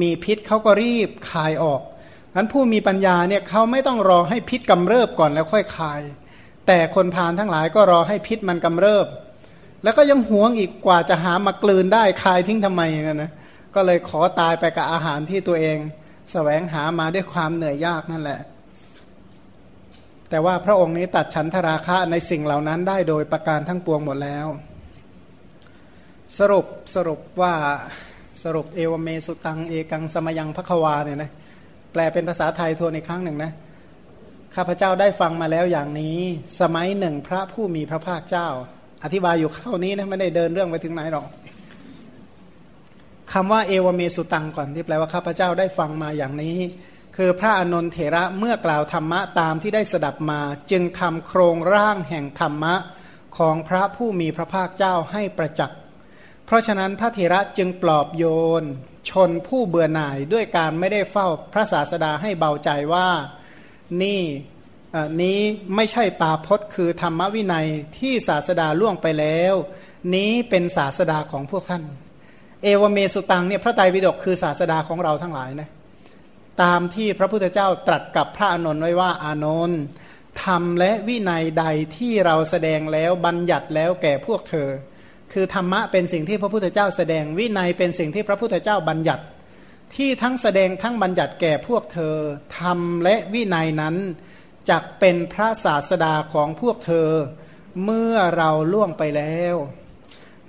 มีพิษเขาก็รีบคายออกนั้นผู้มีปัญญาเนี่ยเขาไม่ต้องรอให้พิษกำเริบก่อนแล้วค่อยคาย แต่คนพานทั้งหลายก็รอให้พิษมันกำเริบ แล้วก็ยังหวงอีกกว่าจะหามากลืนได้คายทิ้งทำไมอย่างนั้นนะก็เลยขอตายไปกับอาหารที่ตัวเองสแสวงหามาด้วยความเหนื่อยยากนั่นแหละ แต่ว่าพระองค์นี้ตัดฉันทราคะในสิ่งเหล่านั้นได้โดยประการทั้งปวงหมดแล้ว สรุปสรุปว่า สรุปเอวเมสุตังเอกังสมยังพระควาเนี่ยนะแปลเป็นภาษาไทยทวนอีกครั้งหนึ่งนะข้าพเจ้าได้ฟังมาแล้วอย่างนี้ สมัยหนึ่งพระผู้มีพระภาคเจ้า อธิบายอยู่เท่านี้นะไม่ได้เดินเรื่องไปถึงไหนหรอกคำว่าเอวเมสุตังก่อนที่แปลว่าข้าพเจ้าได้ฟังมาอย่างนี้ คือพระอนนทเถระเมื่อกล่าวธรรมะตามที่ได้สดับมา จึงทำโครงร่างแห่งธรรมะของพระผู้มีพระภาคเจ้าให้ประจักษ์ ราะฉะนั้นพระเถระจึงปลอบโยน ชนผู้เบื่อหน่ายด้วยการไม่ได้เฝ้าพระศาสดาให้เบาใจว่านี่นี้ไม่ใช่ปาพจน์คือธรรมวินัยที่ศาสดาล่วงไปแล้ว นี้เป็นศาสดาของพวกท่าน เอวเมสุตังเนี่ยพระไตรปิฎกคือศาสดาของเราทั้งหลายนะตามที่พระพุทธเจ้าตรัสกับพระอานนท์ไว้ว่าอานนท์ธรรมและวินัยใดที่เราแสดงแล้วบัญญัติแล้วแก่พวกเธอ คือธรรมะเป็นสิ่งที่พระพุทธเจ้าแสดงวินัยเป็นสิ่งที่พระพุทธเจ้าบัญญัติ ที่ทั้งแสดงทั้งบัญญัติแก่พวกเธอธรรมและวินัยนั้นจักเป็นพระศาสดาของพวกเธอเมื่อเราล่วงไปแล้ว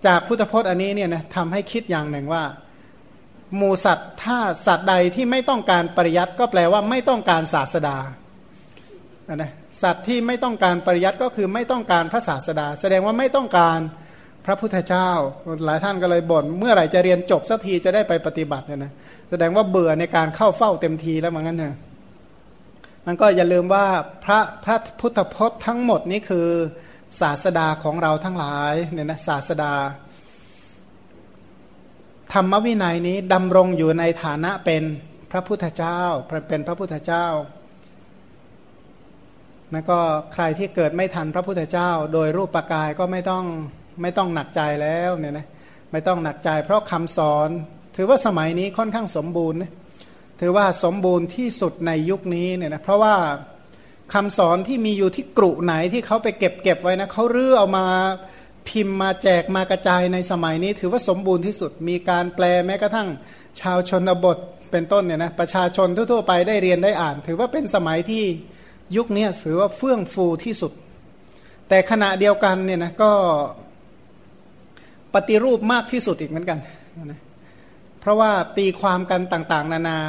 จากพุทธพจน์อันนี้เนี่ยนะทำให้คิดอย่างหนึ่งว่าหมูสัตว์ถ้าสัตว์ใดที่ไม่ต้องการปริยัติก็แปลว่าไม่ต้องการศาสดานะสัตว์ที่ไม่ต้องการปริยัติก็คือไม่ต้องการพระศาสดา แสดงว่าไม่ต้องการ พระพุทธเจ้าหลายท่านก็เลยบ่นเมื่อไหร่จะเรียนจบสักทีจะได้ไปปฏิบัติเนี่ยนะแสดงว่าเบื่อในการเข้าเฝ้าเต็มทีแล้วเหมือนกันเนอะมันก็อย่าลืมว่าพระพระพุทธพจน์ทั้งหมดนี้คือศาสดาของเราทั้งหลายเนี่ยนะศาสดา ธรรมวินัยนี้ดำรงอยู่ในฐานะเป็นพระพุทธเจ้าเป็นพระพุทธเจ้าแล้วก็ใครที่เกิดไม่ทันพระพุทธเจ้า โดยรูปปกายก็ไม่ต้อง ไม่ต้องหนักใจแล้วเนี่ยนะไม่ต้องหนักใจ เพราะคำสอน ถือว่าสมัยนี้ค่อนข้างสมบูรณ์นะถือว่าสมบูรณ์ที่สุดในยุคนี้เนี่ยนะเพราะว่าคำสอนที่มีอยู่ที่กรุไหนที่เขาไปเก็บเก็บไว้นะเขาเรื่อเอามาพิมพ์มาแจกมากระจายในสมัยนี้ ถือว่าสมบูรณ์ที่สุดมีการแปลแม้กระทั่งชาวชนบทเป็นต้นเนี่ยนะประชาชนทั่วๆไปได้เรียนได้อ่าน ถือว่าเป็นสมัยที่ยุคนี้ถือว่าเฟื่องฟูที่สุด แต่ขณะเดียวกันเนี่ยนะก็ ปฏิรูปมากที่สุดอีกเหมือนกันนะเพราะว่าตีความกันต่างๆ นานา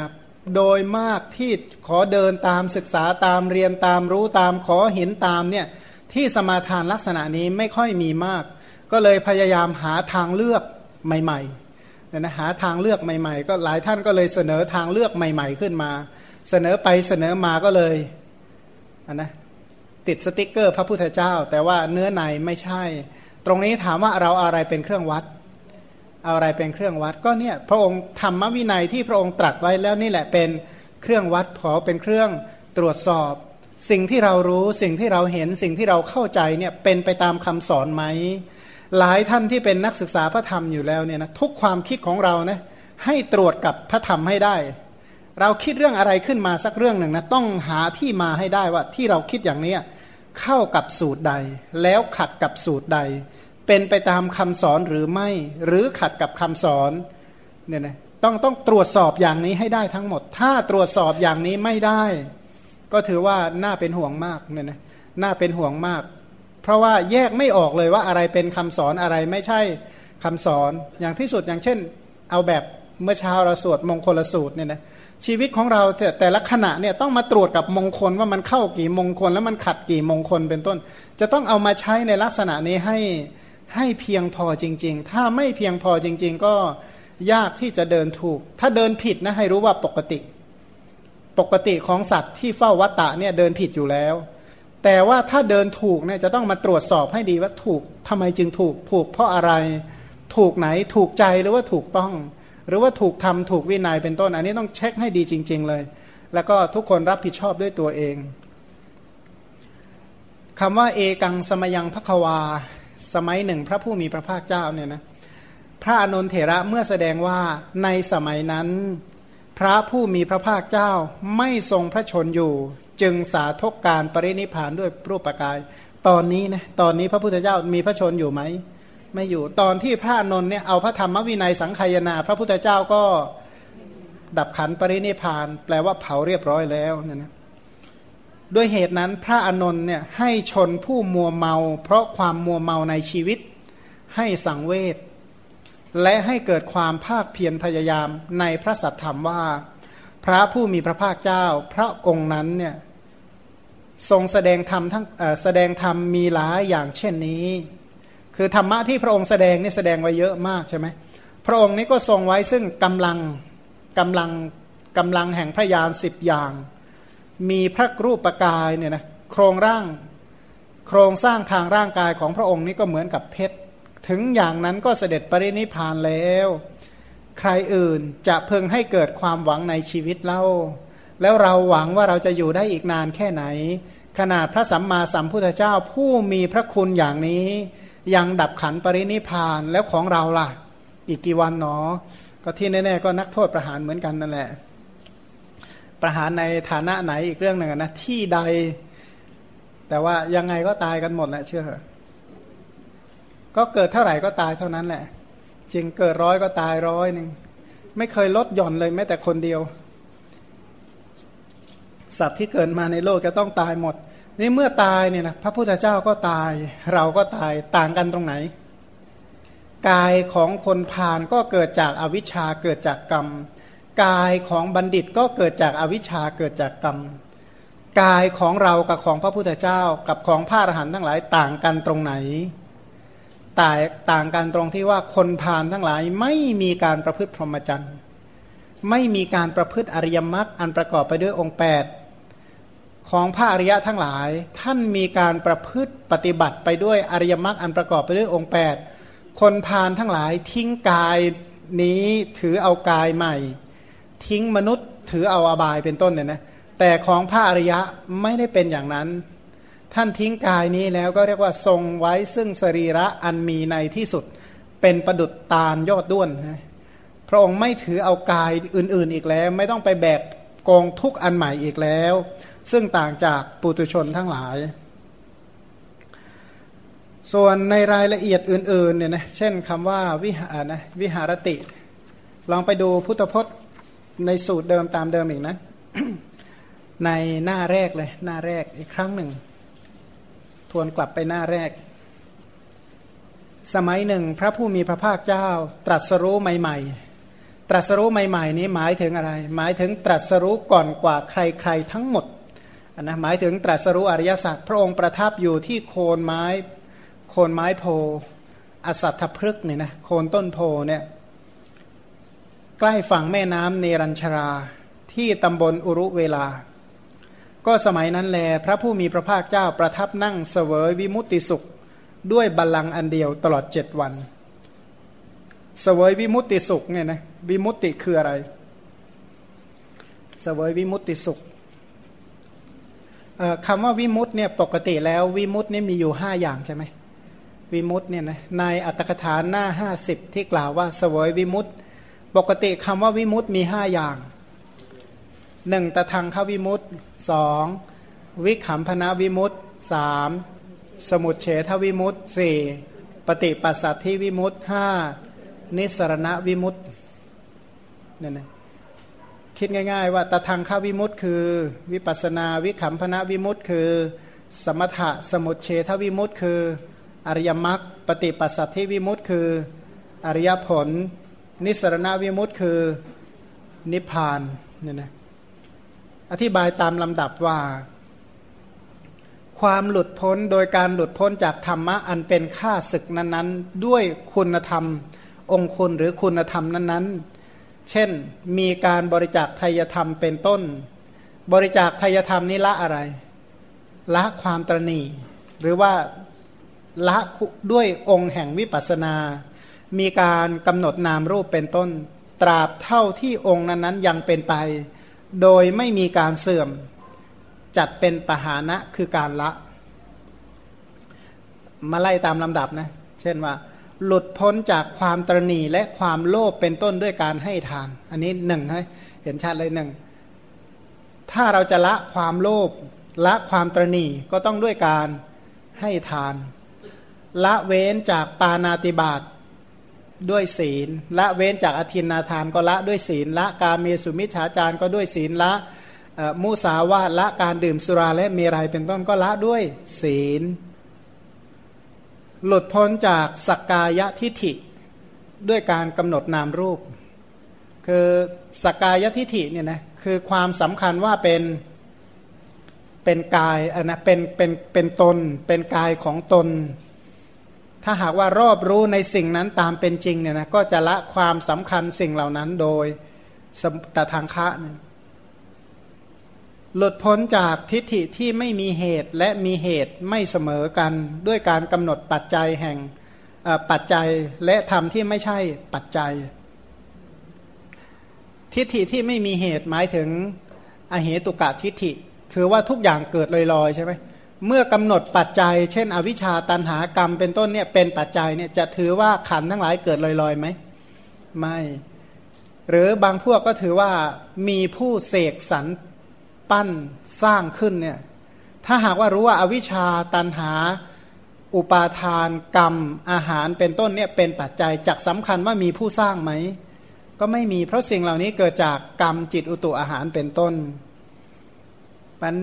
โดยมากที่ขอเดินตามศึกษาตามเรียนตามรู้ตามขอเห็นตามเนี่ยที่สมาทานลักษณะนี้ไม่ค่อยมีมาก ก็เลยพยายามหาทางเลือกใหม่ๆนะหาทางเลือกใหม่ ๆ ก็หลายท่านก็เลยเสนอทางเลือกใหม่ ๆ ขึ้นมา เสนอไปเสนอมาก็เลยนนะติดสติกเกอร์ พระพุทธเจ้า แต่ว่าเนื้อในไม่ใช่ ตรงนี้ถามว่าเราอะไรเป็นเครื่องวัด เอาอะไรเป็นเครื่องวัดก็เนี่ยพระองค์ธรรมวินัยที่พระองค์ตรัสไว้แล้วนี่แหละเป็นเครื่องวัดขอเป็นเครื่องตรวจสอบ สิ่งที่เรารู้สิ่งที่เราเห็นสิ่งที่เราเข้าใจเนี่ยเป็นไปตามคำสอนไหมหลายท่านที่เป็นนักศึกษาพระธรรมอยู่แล้วเนี่ยนะทุกความคิดของเรานะให้ตรวจกับพระธรรมให้ได้ เราคิดเรื่องอะไรขึ้นมาสักเรื่องหนึ่งนะต้องหาที่มาให้ได้ว่าที่เราคิดอย่างนี้ เข้ากับสูตรใด แล้วขัดกับสูตรใด เป็นไปตามคำสอนหรือไม่ หรือขัดกับคำสอนเนี่ยนะต้องต้องตรวจสอบอย่างนี้ให้ได้ทั้งหมด ถ้าตรวจสอบอย่างนี้ไม่ได้ ก็ถือว่าน่าเป็นห่วงมากเนี่ยนะน่าเป็นห่วงมาก เพราะว่าแยกไม่ออกเลยว่าอะไรเป็นคำสอนอะไรไม่ใช่คำสอนอย่างที่สุดอย่างเช่น เอาแบบเมื่อเช้าเราสวดมงคลสูตรเนี่ยนะ ชีวิตของเราแต่แต่ละขณะเนี่ยต้องมาตรวจกับมงคลว่ามันเข้ากี่มงคล แล้วมันขัดกี่มงคลเป็นต้น จะต้องเอามาใช้ในลักษณะนี้ให้ให้เพียงพอจริง ๆ ถ้าไม่เพียงพอจริง ๆ ก็ยากที่จะเดินถูก ถ้าเดินผิดนะให้รู้ว่าปกติ ปกติของสัตว์ที่เฝ้าวัตตะเนี่ยเดินผิดอยู่แล้ว แต่ว่าถ้าเดินถูกเนี่ยจะต้องมาตรวจสอบให้ดีว่าถูกทำไมจึงถูก ถูกเพราะอะไร ถูกไหนถูกใจหรือว่าถูกต้อง หรือว่าถูกทำถูกวินัยเป็นต้น อันนี้ต้องเช็คให้ดีจริง ๆ เลย แล้วก็ทุกคนรับผิดชอบด้วยตัวเองคำว่าเอกังสมยังพะควา สมัยหนึ่งพระผู้มีพระภาคเจ้าเนี่ยนะพระอนุนเถระเมื่อแสดงว่าในสมัยนั้น พระผู้มีพระภาคเจ้าไม่ทรงพระชนอยู่ จึงสาธกการปรินิพานด้วยรูปกาย ตอนนี้นะตอนนี้พระพุทธเจ้ามีพระชนอยู่ไหม ไม่อยู่ตอนที่พระอนนท์เนี่ยเอาพระธรรมวินัยสังขยนา พระพุทธเจ้าก็ดับขันปรินิพาน แปลว่าเผาเรียบร้อยแล้วเนี่ยนะด้วยเหตุนั้นพระอนนท์เนี่ยให้ชนผู้มัวเมา เพราะความมัวเมาในชีวิต ให้สังเวชและให้เกิดความภาคเพียรพยายามในพระสัทธรรมว่า พระผู้มีพระภาคเจ้า พระองค์นั้นเนี่ยทรงแสดงธรรมทั้งแสดงธรรมมีหลายอย่างเช่นนี้ คือธรรมะที่พระองค์แสดงนี่แสดงไว้เยอะมากใช่ไหมพระองค์นี้ก็ทรงไว้ซึ่งกำลังกำลังกำลังแห่งพระยานสิบอย่าง มีพระรูปกายเนี่ยนะโครงร่างโครงสร้างทางร่างกายของพระองค์นี้ก็เหมือนกับเพชร ถึงอย่างนั้นก็เสด็จปรินิพานแล้ว ใครอื่นจะเพิ่งให้เกิดความหวังในชีวิตเล่า แล้วเราหวังว่าเราจะอยู่ได้อีกนานแค่ไหน ขนาดพระสัมมาสัมพุทธเจ้าผู้มีพระคุณอย่างนี้ ยังดับขันปรินิพานแล้วของเราล่ะ อีกกี่วันหนอ ก็ที่แน่ ๆ ก็นักโทษประหารเหมือนกันนั่นแหละ ประหารในฐานะไหนอีกเรื่องหนึ่งนะที่ใด แต่ว่ายังไงก็ตายกันหมดแหละเชื่อก็เกิดเท่าไหร่ก็ตายเท่านั้นแหละจริงเกิดร้อยก็ตายร้อยหนึ่งไม่เคยลดหย่อนเลยแม้แต่คนเดียว สัตว์ที่เกิดมาในโลกจะต้องตายหมด นี่เมื่อตายเนี่ยนะพระพุทธเจ้าก็ตาย เราก็ตายต่างกันตรงไหน กายของคนผ่านก็เกิดจากอวิชชาเกิดจากกรรม กายของบัณฑิตก็เกิดจากอวิชชาเกิดจากกรรม กายของเรากับของพระพุทธเจ้ากับของพระอรหันต์ทั้งหลายต่างกันตรงไหนต่ต่างกันตรงที่ว่าคนพานทั้งหลายไม่มีการประพฤติพรหมจรรย์ ไม่มีการประพฤติอริยมรรคอันประกอบไปด้วยองค์ 8 ของพระอริยะทั้งหลาย ท่านมีการประพฤติปฏิบัติไปด้วยอริยมรรคอันประกอบไปด้วยองค์ 8 คนพานทั้งหลายทิ้งกายนี้ถือเอากายใหม่ ทิ้งมนุษย์ถือเอาอบายเป็นต้นเนี่ยนะแต่ของพระอริยะไม่ได้เป็นอย่างนั้น ท่านทิ้งกายนี้แล้วก็เรียกว่าทรงไว้ซึ่งสรีระอันมีในที่สุดเป็นประดุจตาลยอดด้วนนะพระองค์ไม่ถือเอากายอื่นๆอีกแล้ว ไม่ต้องไปแบกกองทุกอันใหม่อีกแล้ว ซึ่งต่างจากปุตุชนทั้งหลาย ส่วนในรายละเอียดอื่นๆเนี่ยนะเช่นคำว่าวิหารนะวิหารติ ลองไปดูพุทธพจน์ในสูตรเดิมตามเดิมอีกนะ ในหน้าแรกเลย หน้าแรกอีกครั้งหนึ่ง ทวนกลับไปหน้าแรก สมัยหนึ่ง พระผู้มีพระภาคเจ้า ตรัสรู้ใหม่ ๆตรัสรู้ใหม่ ๆ นี้หมายถึงอะไร หมายถึงตรัสรู้ก่อนกว่าใคร ๆ ทั้งหมด นะหมายถึงตรัสรู้อริยสัจพระองค์ประทับอยู่ที่โคนไม้โคนไม้โพอสัตถพฤกษ์เนี่ยนะโคนต้นโพเนี่ยใกล้ฝั่งแม่น้ำเนรัญชราที่ตำบลอุรุเวลา ก็สมัยนั้นแล พระผู้มีพระภาคเจ้าประทับนั่งเสวยวิมุตติสุข ด้วยบัลลังก์อันเดียวตลอดเจ็ดวัน เสวยวิมุตติสุขเนี่ยนะวิมุตติคืออะไร เสวยวิมุตติสุข คำว่าวิมุตเนี่ยปกติแล้ววิมุตนี่มีอยู่ห้าอย่างใช่ไหมวิมุตเนี่ยนะในอัตถกถาหน้าห้าสิบที่กล่าวว่าสวยวิมุตปกติคำว่าวิมุตมีห้าอย่างหนึ่งตะทางขวิมุตสองวิขำพนาวิมุตสามสมุดเฉทวิมุตสี่ปฏิปัสสัทธิวิมุตห้านิสรณวิมุตเนี่ยนะ คิดง่าย ๆ ว่าตะทางข้าวิมุตต์คือ วิปัสนาวิขำพนะวิมุตต์คือ สมถะสมุทเฉทวิมุตต์คือ อริยมรรคปฏิปัสสัทธิวิมุตต์คือ อริยผล นิสรณวิมุตต์คือนิพพานเนี่ยนะอธิบายตามลำดับว่า ความหลุดพ้นโดยการหลุดพ้นจากธรรมะอันเป็นค่าศึกนั้นๆ ด้วยคุณธรรม องคุณหรือคุณธรรมนั้นๆ เช่นมีการบริจาคทายธรรมเป็นต้น บริจาคทายธรรมนี้ละอะไร ละความตรณีหรือว่าละด้วยองค์แห่งวิปัสนา มีการกำหนดนามรูปเป็นต้น ตราบเท่าที่องค์นั้นๆยังเป็นไป โดยไม่มีการเสื่อม จัดเป็นปหานะคือการละ มาไล่ตามลำดับนะ เช่นว่า หลุดพ้นจากความตรณีและความโลภเป็นต้นด้วยการให้ทาน อันนี้หนึ่งให้เห็นชัดเลยหนึ่งถ้าเราจะละความโลภละความตรณีก็ต้องด้วยการให้ทาน ละเว้นจากปานาติบาตด้วยศีล ละเว้นจากอธินาทานก็ละด้วยศีล ละกาเมสุมิชฌาจารก็ด้วยศีลละมุสาวาละการดื่มสุราและเมรัยเป็นต้นก็ละด้วยศีล หลุดพ้นจากสักกายทิฐิด้วยการกำหนดนามรูป คือสักกายทิฐิเนี่ยนะคือความสำคัญว่าเป็นเป็นกายอันนะเป็นเป็นเป็นตน เป็นกายของตน ถ้าหากว่ารอบรู้ในสิ่งนั้นตามเป็นจริงเนี่ยนะก็จะละความสำคัญสิ่งเหล่านั้นโดยตทางคะเนี่ย หลุดพ้นจากทิฏฐิที่ไม่มีเหตุและมีเหตุไม่เสมอกัน ด้วยการกำหนดปัจจัยแห่งปัจจัยและธรรมที่ไม่ใช่ปัจจัย ทิฏฐิที่ไม่มีเหตุหมายถึงอเหตุกะทิฏฐิคือว่าทุกอย่างเกิดลอยๆใช่ไหมเมื่อกำหนดปัจจัย เช่น อวิชชาตันหากรรมเป็นต้นเนี่ยเป็นปัจจัยเนี่ยจะถือว่าขันทั้งหลายเกิดลอยๆไหมไม่ หรือบางพวกก็ถือว่ามีผู้เสกสรร ปั้นสร้างขึ้นเนี่ยถ้าหากว่ารู้ว่าอาวิชชาตันหา อุปาทานกรรมอาหารเป็นต้นเนี่ยเป็นปัจจัยจักสำคัญว่ามีผู้สร้างไหม ก็ไม่มีเพราะสิ่งเหล่านี้เกิดจากกรรมจิตอุตุอาหารเป็นต้นมัน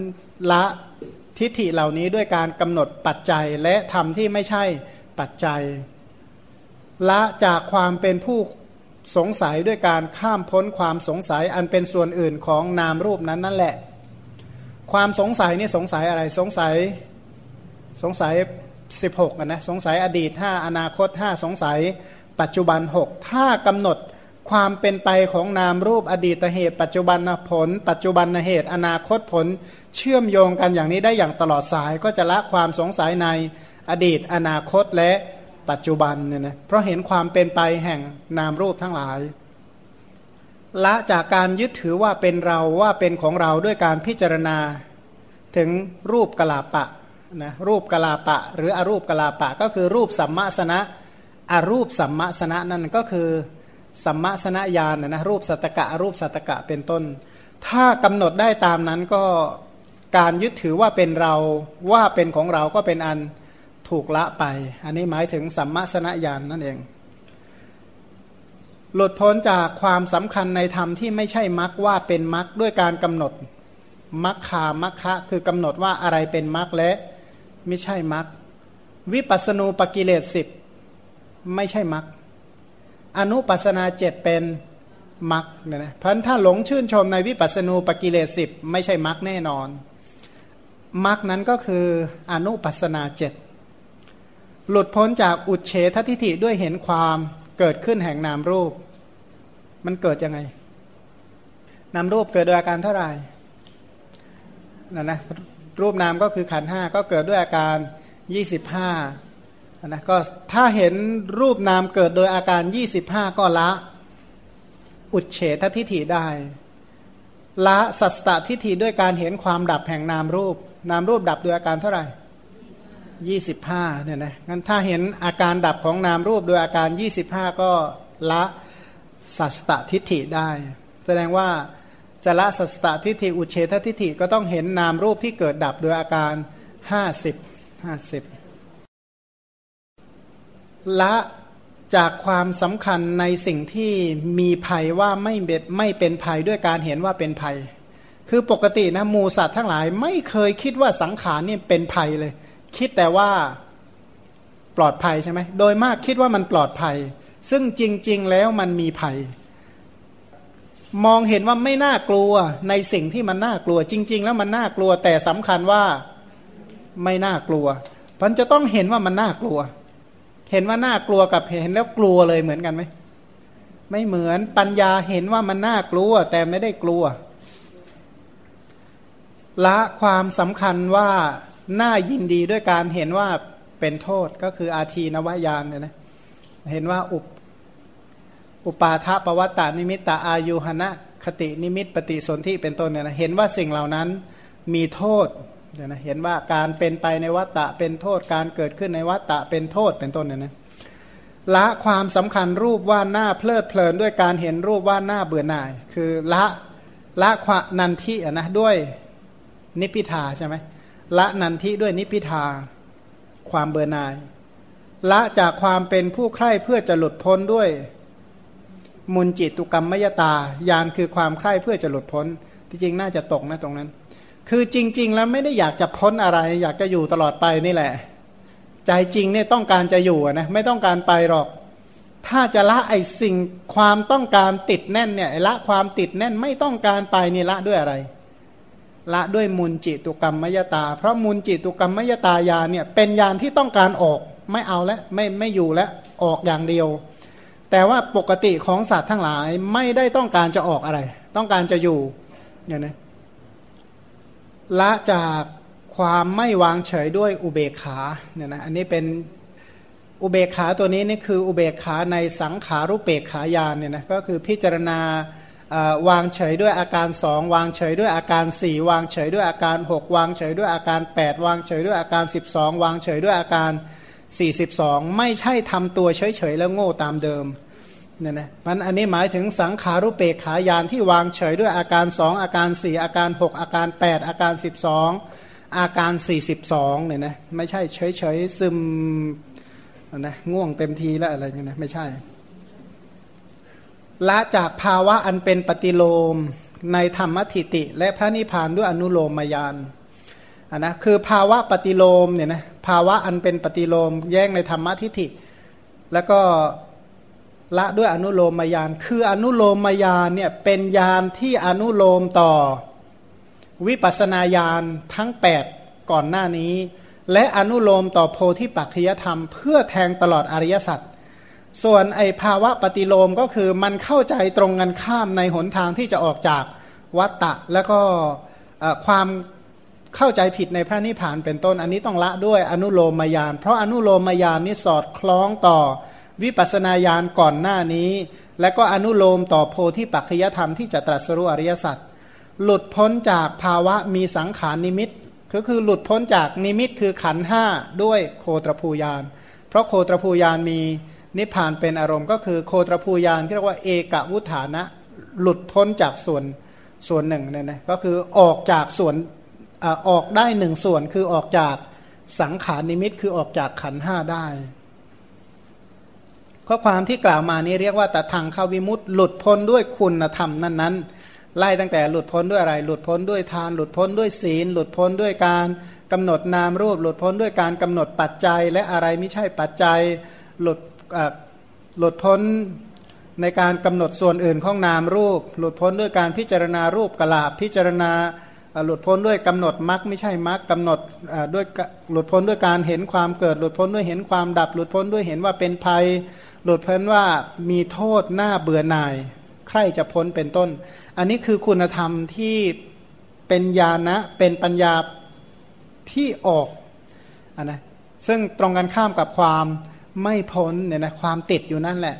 ละทิฏฐิเหล่านี้ด้วยการกำหนดปัจจัยและทำที่ไม่ใช่ปัจจัย ละจากความเป็นผู้สงสัยด้วยการข้ามพ้นความสงสัยอันเป็นส่วนอื่นของนามรูปนั้นนั่นแหละ ความสงสัยนี่สงสัยอะไรสงสัยสงสัย 16นะสงสัยอดีต 5 อนาคต 5 สงสัย ปัจจุบัน 6 ถ้ากำหนดความเป็นไปของนามรูปอดีตเหตุ ปัจจุบันผล ปัจจุบันเหตุ อนาคตผล เชื่อมโยงกันอย่างนี้ได้อย่างตลอดสาย ก็จะละความสงสัยในอดีต อนาคตและปัจจุบันเนี่ยนะเพราะเห็นความเป็นไปแห่งนามรูปทั้งหลาย ละจากการยึดถือว่าเป็นเราว่าเป็นของเราด้วยการพิจารณาถึงรูปกลาปะนะรูปกลาปะ หรืออรูปกลาปะ ก็คือรูปสัมมาสนะอรูปสัมมาสนะนั่นก็คือสัมมาสนญาณนะนะรูปสัตกะอรูปสัตกะเป็นต้น ถ้ากำหนดได้ตามนั้นก็การยึดถือว่าเป็นเราว่าเป็นของเราก็เป็นอันถูกละไป อันนี้หมายถึงสัมมาสนญาณนนั่นเอง หลุดพ้นจากความสำคัญในธรรมที่ไม่ใช่มรรคว่าเป็นมรรคด้วยการกำหนดมรรคามัคคะคือกำหนดว่าอะไรเป็นมรรคและไม่ใช่มรรควิปัสณูปกิเลสสิบไม่ใช่มรรคอนุปัสนาเจ็ดเป็นมรรคเนี่ยนะพันถ้าหลงชื่นชมในวิปัสณูปกิเลสสิบไม่ใช่มรรคแน่นอนมรรคนั้นก็คืออนุปัสนาเจ็ดหลุดพ้นจากอุเฉททิฏฐิด้วยเห็นความ เกิดขึ้นแห่งนามรูป มันเกิดยังไง นามรูปเกิดโดยอาการเท่าไหร่นั่นะรูปนามก็คือขันห้าก็เกิดด้วยอาการ25นะก็ถ้าเห็นรูปนามเกิดโดยอาการ25ก็ละ อุดเฉททิฏฐิได้ ละสัสตทิฏฐิด้วยการเห็นความดับแห่งนามรูป นามรูปดับโดยอาการเท่าไหร่ 25เนี่ยนะงั้นถ้าเห็นอาการดับของนามรูปโดยอาการ 25 ก็ละสัสตทิฏฐิได้ แสดงว่าจะละสัสตทิฏฐิอุเฉททิฏฐิก็ต้องเห็นนามรูปที่เกิดดับโดยอาการ 50 50 ละจากความสำคัญในสิ่งที่มีภัยว่าไม่เบ็ดไม่เป็นภัยด้วยการเห็นว่าเป็นภัย คือปกตินะมูสัตว์ทั้งหลายไม่เคยคิดว่าสังขารนี่เป็นภัยเลย คิดแต่ว่าปลอดภัยใช่ไหมโดยมากคิดว่ามันปลอดภัย ซึ่งจริง ๆ แล้วมันมีภัย มองเห็นว่าไม่น่ากลัวในสิ่งที่มันน่ากลัว จริง ๆ แล้วมันน่ากลัว แต่สำคัญว่าไม่น่ากลัวมันจะต้องเห็นว่ามันน่ากลัว เห็นว่าน่ากลัวกับเห็นแล้วกลัวเลยเหมือนกันไหมไม่เหมือนปัญญาเห็นว่ามันน่ากลัว แต่ไม่ได้กลัว ละความสำคัญว่า น่ายินดีด้วยการเห็นว่าเป็นโทษก็คืออาทีนวายานเนี่ยนะเห็นว่าอุปอุปาทปวัตตานิมิตตาอายุหณะคตินิมิตปฏิสนธิเป็นต้นเนี่ยนะเห็นว่าสิ่งเหล่านั้นมีโทษเนี่ยนะเห็นว่าการเป็นไปในวัฏฏะเป็นโทษการเกิดขึ้นในวัฏฏะเป็นโทษเป็นต้นเนี่ยนะละความสำคัญรูปว่าหน้าเพลิดเพลินด้วยการเห็นรูปว่าหน้าเบื่อหน่าย คือละละความนันทินะด้วยนิพิทาใช่ไหม ละนันทิด้วยนิพิทา ความเบื่อหน่าย ละจากความเป็นผู้ใคร่เพื่อจะหลุดพ้นด้วย มุนจิตุกรรมมยตายานคือความใคร่เพื่อจะหลุดพ้น ที่จริงน่าจะตกนะตรงนั้น คือจริง ๆ แล้วไม่ได้อยากจะพ้นอะไร อยากจะอยู่ตลอดไปนี่แหละ ใจจริงเนี่ยต้องการจะอยู่นะไม่ต้องการไปหรอก ถ้าจะละไอสิ่งความต้องการติดแน่นเนี่ยละความติดแน่นไม่ต้องการไปนี่ละด้วยอะไร ละด้วยมุนจิตุกรรมมยตา เพราะมุนจิตุกรรมมยตายาเนี่ยเป็นยานที่ต้องการออกไม่เอาแล้วไม่ไม่อยู่แล้วออกอย่างเดียว แต่ว่าปกติของสัตว์ทั้งหลายไม่ได้ต้องการจะออกอะไร ต้องการจะอยู่เนี่ยนะละจากความไม่วางเฉยด้วยอุเบกขาเนี่ยนะอันนี้เป็นอุเบกขาตัวนี้นี่คืออุเบกขาในสังขารุเปกขายานเนี่ยนะก็คือพิจารณา วางเฉยด้วยอาการสองวางเฉยด้วยอาการสี่วางเฉยด้วยอาการหกวางเฉยด้วยอาการแปดวางเฉยด้วยอาการสิบสองวางเฉยด้วยอาการสี่สิบสองไม่ใช่ทำตัวเฉยๆแล้วโง่ตามเดิมเนี่ยนะมันอันนี้หมายถึงสังขารุเปกขายานที่วางเฉยด้วยอาการสองอาการสี่อาการหกอาการแปดอาการสิบสองอาการสี่สิบสองเนี่ยนะไม่ใช่เฉยเฉยซึมนะง่วงเต็มทีแล้วอะไรเงี้ยนะไม่ใช่ ละจากภาวะอันเป็นปฏิโลมในธรรมทิติ และพระนิพพานด้วยอนุโลมมายานนนะคือภาวะปฏิโลมเนี่ยนะภาวะอันเป็นปฏิโลมแย้งในธรรมทิติแล้วก็ละด้วยอนุโลมมายาน คืออนุโลมมายานเนี่ยเป็นยานที่อนุโลมต่อวิปัสนาญาณทั้ง 8 ก่อนหน้านี้ และอนุโลมต่อโพธิปัจจยธรรม เพื่อแทงตลอดอริยสัจ ส่วนไอภาวะปฏิโลมก็คือมันเข้าใจตรงกันข้ามในหนทางที่จะออกจากวัตตะ แล้วก็ความเข้าใจผิดในพระนิพพานเป็นต้นอันนี้ต้องละด้วยอนุโลมมายาน เพราะอนุโลมมายานนี้สอดคล้องต่อวิปัสนาญาณก่อนหน้านี้ และก็อนุโลมต่อโพธิปัจจยธรรมที่จะตรัสรู้อริยสัจหลุดพ้นจากภาวะมีสังขารนิมิตก็คือหลุดพ้นจากนิมิตคือขันห้าด้วยโคตรภูยาน เพราะโคตรภูยานมี นิพพานเป็นอารมณ์ก็คือโคตรภูยานที่เรียกว่าเอกวุฒานะ หลุดพ้นจากส่วนส่วนหนึ่งเนี่ยนะก็คือออกจากส่วนออกได้หนึ่งส่วนคือออกจากสังขารนิมิตคือออกจากขันห้าได้ ข้อความที่กล่าวมานี้เรียกว่าตะทางเข้าวิมุตต์หลุดพ้นด้วยคุณธรรมนั้นๆ ไล่ตั้งแต่หลุดพ้นด้วยอะไร หลุดพ้นด้วยทาน หลุดพ้นด้วยศีล หลุดพ้นด้วยการกำหนดนามรูป หลุดพ้นด้วยการกำหนดปัจจัย และอะไรไม่ใช่ปัจจัย หลุด หลุดพ้นในการกำหนดส่วนอื่นของนามรูป หลุดพ้นด้วยการพิจารณารูปกลาบพิจารณาหลุดพ้นด้วยกำหนดมรรคไม่ใช่มรรคกำหนดด้วยหลุดพ้นด้วยการเห็นความเกิด หลุดพ้นด้วยเห็นความดับ หลุดพ้นด้วยเห็นว่าเป็นภัย หลุดพ้นว่ามีโทษหน้าเบื่อหน่าย ใครจะพ้นเป็นต้น อันนี้คือคุณธรรมที่เป็นญาณะเป็นปัญญาที่ออกอนนะซึ่งตรงกันข้ามกับความ ไม่พ้นเนี่ยนะความติดอยู่นั่นแหละ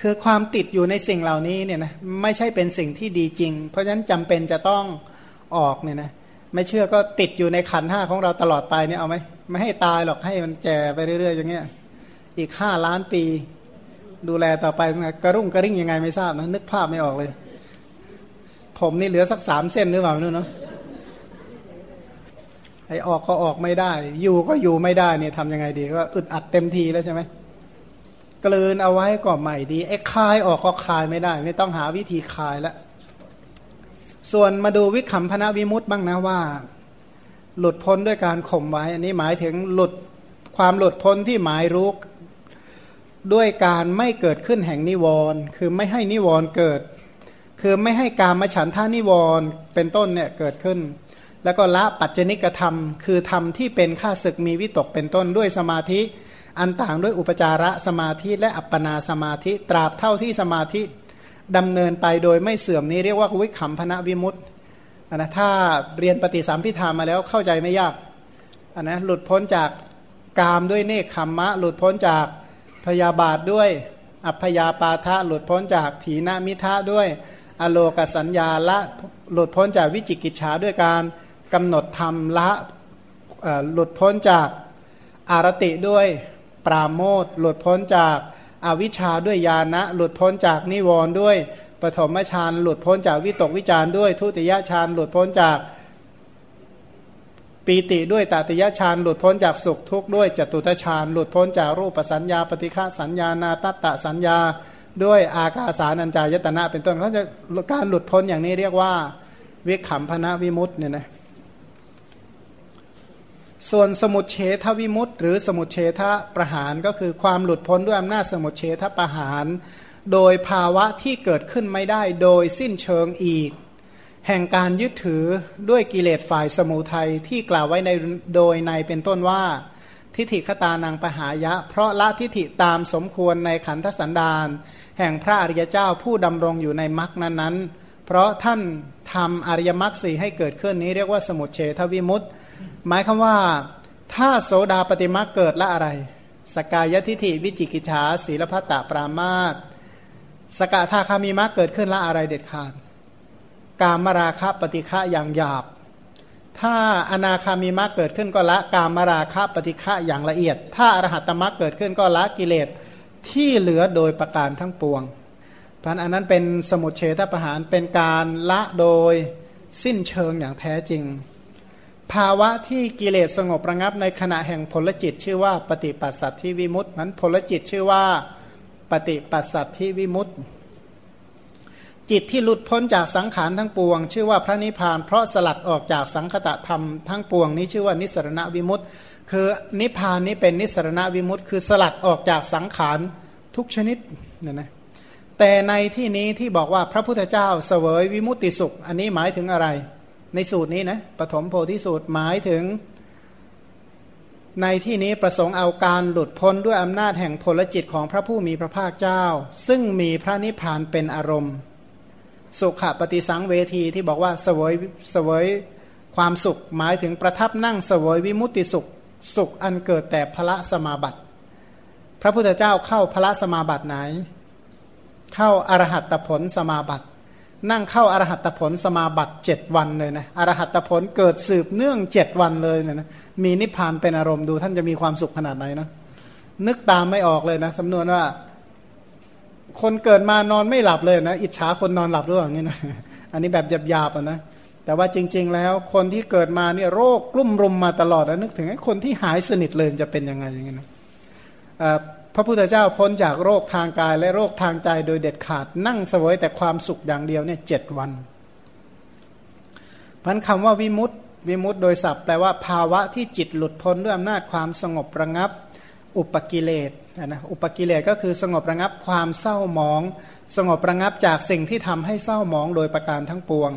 คือความติดอยู่ในสิ่งเหล่านี้เนี่ยนะไม่ใช่เป็นสิ่งที่ดีจริง เพราะฉะนั้นจำเป็นจะต้องออกเนี่ยนะไม่เชื่อก็ติดอยู่ในขันห้าของเราตลอดไปเนี่ยเอาไหมไม่ให้ตายหรอกให้มันแก่ไปเรื่อยๆ อย่างเงี้ยอีกห้าล้านปี ดูแลต่อไปกระรุ่งกระริ่งยังไงไม่ทราบนะนึกภาพไม่ออกเลย ผมนี่เหลือสักสามเส้นหรือเปล่านู่นเนาะ อออกก็ออกไม่ได้ อยู่ก็อยู่ไม่ได้เนี่ยทำยังไงดีก็อึดอัดเต็มทีแล้วใช่ไหมกลืนเอาไว้ก็ใหม่ดีไอ้คายออกก็คายไม่ได้ไม่ต้องหาวิธีคายแล้วส่วนมาดูวิคัมพนาวิมุตต์บ้างนะว่า หลุดพ้นด้วยการข่มไว้ อันนี้หมายถึงหลุดความหลุดพ้นที่หมายรู้ด้วยการไม่เกิดขึ้นแห่งนิวรณ์คือไม่ให้นิวรณ์เกิด คือไม่ให้การมาฉันท่านิวรณ์เป็นต้นเนี่ยเกิดขึ้น แล้วก็ละปัจจนิกธรรม คือธรรมที่เป็นข้าศึกมีวิตกเป็นต้นด้วยสมาธิ อันต่างด้วยอุปจาระสมาธิและอัปปนาสมาธิตราบเท่าที่สมาธิดำเนินไปโดยไม่เสื่อมนี้เรียกว่าวิคัมพนะวิมุตต์นะถ้าเรียนปฏิสัมพิธามาแล้วเข้าใจไม่ยากนนะหลุดพ้นจากกามด้วยเนคขมมะ หลุดพ้นจากพยาบาทด้วย อัพยาปาทะหลุดพ้นจากถีนมิทะด้วย อโลกสัญญาละหลุดพ้นจากวิจิกิจฉาด้วยการ กำหนดธรรมละหลุดพ้นจากอารติด้วยปราโมทหลุดพ้นจากอวิชชาด้วยญาณะหลุดพ้นจากนิวรณ์ด้วยปฐมฌานหลุดพ้นจากวิตกวิจารด้วย ทุติยฌานหลุดพ้นจากปีติด้วยตติยฌานหลุดพ้นจากสุขทุกข์ด้วยจตุตฌานหลุดพ้นจากรูปสัญญา ปฏิฆาสัญญานาตตตสัญญา ด้วยอากาสานัญจายตนะเป็นต้นเขาจะการหลุดพ้นอย่างนี้เรียกว่า วิขำพนะวิมุตต์เนี่ยนะ ส่วนสมุเฉทวิมุตต์หรือสมุเฉทประหารก็คือความหลุดพ้นด้วยอำนาจสมุเฉทประหาร โดยภาวะที่เกิดขึ้นไม่ได้โดยสิ้นเชิงอีก แห่งการยึดถือด้วยกิเลสฝ่ายสมุทัยที่กล่าวไว้ในโดยในเป็นต้นว่า ทิฏฐิคตานังปหายะ เพราะละทิฏฐิตามสมควรในขันธสันดานแห่งพระอริยเจ้าผู้ดำรงอยู่ในมรรคนั้นๆ เพราะท่านทำอริยมรรคสี่ให้เกิดขึ้นนี้เรียกว่าสมุเฉทวิมุตต์ หมายคำว่าถ้าโสดาปฏิมาเกิดละอะไร สกายทิฐิวิจิกิจฉาศีลพัตตปรามาตสกทาคามีมรรคเกิดขึ้นละอะไรเด็ดขาด กามราคะปฏิฆะอย่างหยาบ ถ้าอนาคามีมรรคเกิดขึ้นก็ละกามราคะปฏิฆะอย่างละเอียด ถ้าอรหัตมรรคเกิดขึ้นก็ละกิเลสที่เหลือโดยประการทั้งปวงพันอันนั้นเป็นสมุทเฉทประหารเป็นการละโดยสิ้นเชิงอย่างแท้จริง ภาวะที่กิเลสสงบระงับในขณะแห่งผลจิต ชื่อว่าปฏิปัสสัตที่วิมุตต์นั้นผลจิตชื่อว่าปฏิปัสสัตที่วิมุตต์จิตที่หลุดพ้นจากสังขารทั้งปวง ชื่อว่าพระนิพพาน เพราะสลัดออกจากสังคตะธรรมทั้งปวงนี้ชื่อว่านิสรณวิมุตต์คือนิพพานนี้เป็นนิสรณวิมุตต์คือสลัดออกจากสังขารทุกชนิดเนี่ยนะแต่ในที่นี้ที่บอกว่าพระพุทธเจ้าเสวยวิมุตติสุข อันนี้หมายถึงอะไร ในสูตรนี้นะปฐมโพธิสูตรหมายถึง ในที่นี้ประสงค์เอาการหลุดพ้นด้วยอำนาจแห่งพลจิตของพระผู้มีพระภาคเจ้า ซึ่งมีพระนิพพานเป็นอารมณ์ สุขปฏิสังเวทีที่บอกว่าเสวยเสวยความสุขหมายถึงประทับนั่งเสวยวิมุตติสุขสุขอันเกิดแต่พระสมาบัติ พระพุทธเจ้าเข้าพระสมาบัติไหน เข้าอรหัตผลสมาบัติ นั่งเข้าอารหัตผลสมาบัติเจ็ดวันเลยนะอรหัตผลเกิดสืบเนื่องเจ็ดวันเลยเนี่ยนะมีนิพพานเป็นอารมณ์ดูท่านจะมีความสุขขนาดไหนนะนึกตามไม่ออกเลยนะสำนวนว่า คนเกิดมานอนไม่หลับเลยนะ อิจฉาคนนอนหลับหรือเปล่างี้นะอันนี้แบบหยาบๆนะแต่ว่าจริง ๆ แล้วคนที่เกิดมาเนี่ยโรคกลุ่มรุมมาตลอดแล้วนึกถึงคนที่หายสนิทเลยจะเป็นยังไงอย่างเงี้ยนะ พระพุทธเจ้าพ้นจากโรคทางกายและโรคทางใจโดยเด็ดขาดนั่งเสวยแต่ความสุขอย่างเดียวเนี่ยเจ็ดวันพันคำว่าวิมุตติวิมุตติโดยศัพท์แปลว่าภาวะที่จิตหลุดพ้นด้วยอำนาจความสงบระงับ อุปกิเลสนะอุปกิเลสก็คือสงบระงับความเศร้าหมอง สงบระงับจากสิ่งที่ทำให้เศร้าหมองโดยประการทั้งปวง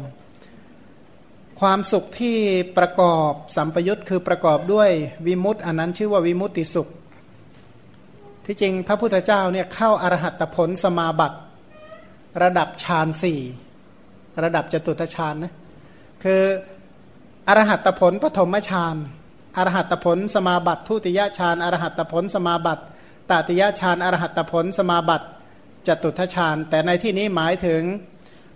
ความสุขที่ประกอบสัมปยุตคือประกอบด้วยวิมุตต์อันนั้นชื่อว่าวิมุตติสุข ที่จริงพระพุทธเจ้าเนี่ยเข้าอารหัตผลสมาบัติระดับฌานสี่ระดับจตุตฌานนะคืออรหัตผลปฐมฌานอรหัตผลสมาบัติทุติยฌานอรหัตผลสมาบัติตติยฌานอรหัตผลสมาบัติจตุทฌานแต่ในที่นี้หมายถึง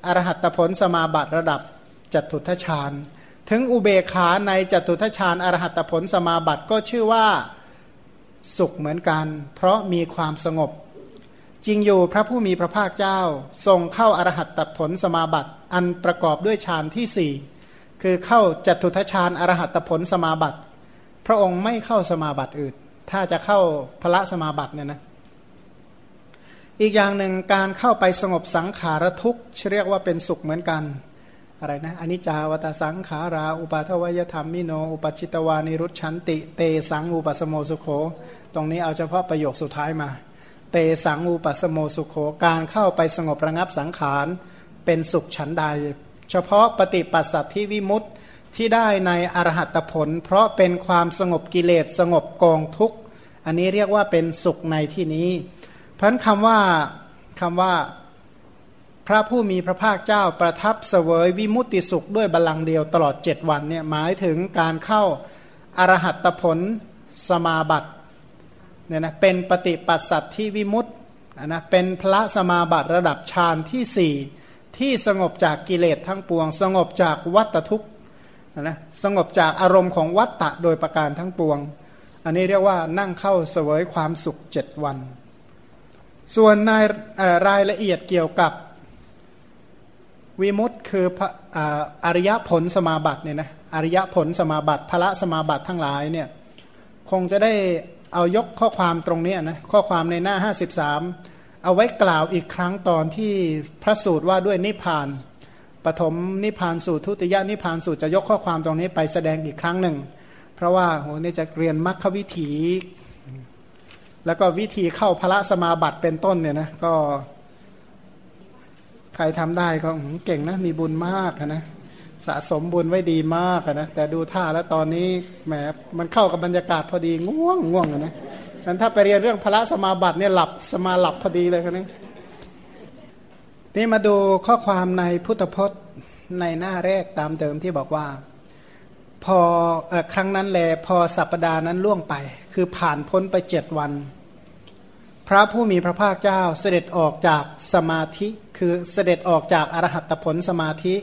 อรหัตผลสมาบัติระดับจตุทฌานถึงอุเบขาในจตุทฌานอรหัตผลสมาบัติก็ชื่อว่า สุขเหมือนกัน เพราะมีความสงบ จริงอยู่พระผู้มีพระภาคเจ้า ทรงเข้าอรหัตตผลสมาบัติอันประกอบด้วยฌานที่สี่คือเข้าจตุทชาญอรหัตผลสมาบัติ พระองค์ไม่เข้าสมาบัติอื่น ถ้าจะเข้าพระสมาบัติเนี่ยนะอีกอย่างหนึ่งการเข้าไปสงบสังขารทุกข์เรียกว่าเป็นสุขเหมือนกัน อะไรนะอนิจจาวตาสังขารา อุปาทวยธรรมมิโน อุปจิตวานิรุชันติ เตสังอุปสโมสุโข ตรงนี้เอาเฉพาะประโยคสุดท้ายมา เตสังอุปสโมสุโข การเข้าไปสงบระงับสังขาร เป็นสุขฉันใด เฉพาะปฏิปัสสัตที่วิมุตติที่ได้ในอรหัตผล เพราะเป็นความสงบกิเลสสงบกองทุกข์ อันนี้เรียกว่าเป็นสุขในที่นี้ เพราะคำว่าคำว่า พระผู้มีพระภาคเจ้าประทับเสวยวิมุตติสุขด้วยบาลังเดียวตลอดเจ็ดวันเนี่ยหมายถึงการเข้าอรหัตผลสมาบัติเนี่ยนะเป็นปฏิปัสสัตที่วิมุตต์นะเป็นพระสมาบัติระดับฌานที่สี่ที่สงบจากกิเลสทั้งปวง สงบจากวัตทุกข์นะสงบจากอารมณ์ของวัตตะโดยประการทั้งปวง อันนี้เรียกว่านั่งเข้าเสวยความสุขเจ็ดวัน ส่วนในรายละเอียดเกี่ยวกับ วิมุตต์คืออริยผลสมาบัติเนี่ยนะอริยผลสมาบัติพระสมาบัติทั้งหลายเนี่ยคงจะได้เอายกข้อความตรงนี้นะข้อความในหน้า 53 เอาไว้กล่าวอีกครั้งตอนที่พระสูตรว่าด้วยนิพพานปฐมนิพพานสูตรทุติยนิพพานสูตรจะยกข้อความตรงนี้ไปแสดงอีกครั้งหนึ่ง เพราะว่าโหนี่จะเรียนมรรควิถี แล้วก็วิธีเข้าพระสมาบัติเป็นต้นเนี่ยนะก็ รทำได้ก็เก่งนะมีบุญมากนะสะสมบุญไว้ดีมากนะแต่ดูท่าแล้วตอนนี้แหมมันเข้ากับบรรยากาศพอดีง่วงง่วงนะฉันถ้าไปเรียนเรื่องพระสมาบัติเนี่ยหลับสมาหลับพอดีเลยครับนี่นี่มาดูข้อความในพุทธพจน์ในหน้าแรกตามเดิมที่บอกว่า พออครั้งนั้นแลพอสัปดาห์นั้นล่วงไป คือผ่านพ้นไปเจ็ดวัน พระผู้มีพระภาคเจ้าเสด็จออกจากสมาธิ คือเสด็จออกจากอรหัตผลสมาธิ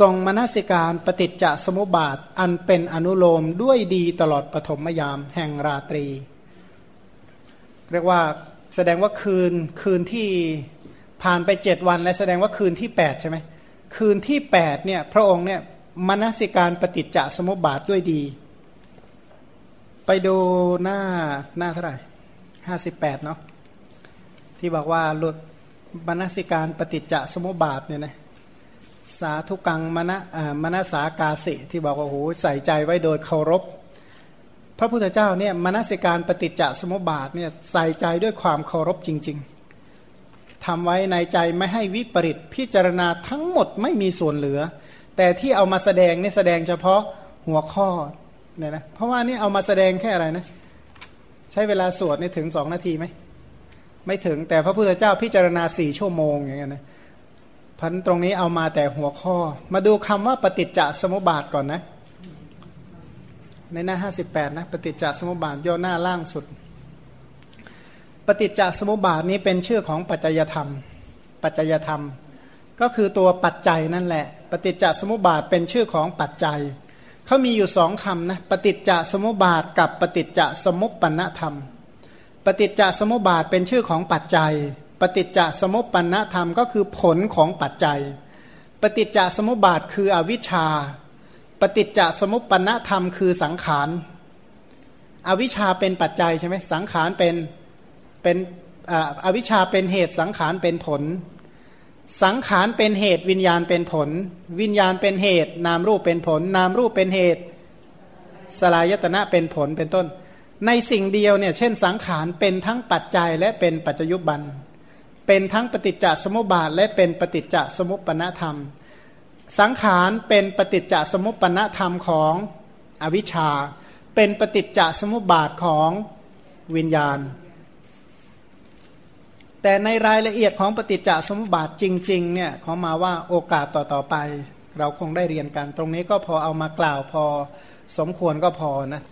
ทรงมนสิการปฏิจจสมุปบาท อันเป็นอนุโลมด้วยดีตลอดปฐมยามแห่งราตรี เรียกว่าแสดงว่าคืนคืนที่ผ่านไปเจ็ดวันและแสดงว่าคืนที่แปดใช่ไหมคืนที่แปดเนี่ยพระองค์เนี่ยมนสิการปฏิจจสมุปบาทด้วยดี ไปดูหน้าหน้าเท่าไหร่ห้าสิบแปดเนาะที่บอกว่าหลุด มนสิการปฏิจจสมุปบาทเนี่ยนะสาธุกังมณมณสากาสิที่บอกว่าโอ้โหใส่ใจไว้โดยเคารพ พระพุทธเจ้าเนี่ยมนสิการปฏิจจสมุปบาทเนี่ยใส่ใจด้วยความเคารพจริง ๆทำไว้ในใจไม่ให้วิปริตพิจารณาทั้งหมดไม่มีส่วนเหลือ แต่ที่เอามาแสดงนี่แสดงเฉพาะหัวข้อเนี่ยนะเพราะว่านี่เอามาแสดงแค่อะไรนะใช้เวลาสวดนี่ถึงสองนาทีไหม ไม่ถึงแต่พระพุทธเจ้าพิจารณาสี่ชั่วโมงอย่างเงี้ยนะพันตรงนี้เอามาแต่หัวข้อ มาดูคำว่าปฏิจจสมุปบาทก่อนนะ ในหน้าห้าสิบแปดนะปฏิจจสมุปบาทย่อหน้าล่างสุด ปฏิจจสมุปบาทนี้เป็นชื่อของปัจจยธรรม ปัจจยธรรม ก็คือตัวปัจจัยนั่นแหละ ปฏิจจสมุปบาทเป็นชื่อของปัจจัยเขามีอยู่สองคำนะปฏิจจสมุปบาทกับปฏิจจสมุปปนธรรม ปฏิจจสมุปบาทเป็นชื่อของปัจจัย ปฏิจจสมุปปนธรรมก็คือผลของปัจจัย ปฏิจจสมุปบาทคืออวิชชา ปฏิจจสมุปปนธรรมคือสังขาร อวิชชาเป็นปัจจัยใช่ไหมสังขารเป็นเป็นอวิชชาเป็นเหตุสังขารเป็นผล สังขารเป็นเหตุวิญญาณเป็นผล วิญญาณเป็นเหตุ นามรูปเป็นผล นามรูปเป็นเหตุ สลายตนะเป็นผลเป็นต้น ในสิ่งเดียวเนี่ยเช่นสังขารเป็นทั้งปัจจัยและเป็นปัจจยุบัน เป็นทั้งปฏิจจสมุปบาทและเป็นปฏิจจสมุปปนธรรม สังขารเป็นปฏิจจสมุปปนธรรมของอวิชชา เป็นปฏิจจสมุปบาทของวิญญาณ แต่ในรายละเอียดของปฏิจจสมุปบาทจริงๆเนี่ยขามาว่าโอกาสต่อๆไป เราคงได้เรียนกันตรงนี้ก็พอเอามากล่าวพอสมควรก็พอนะ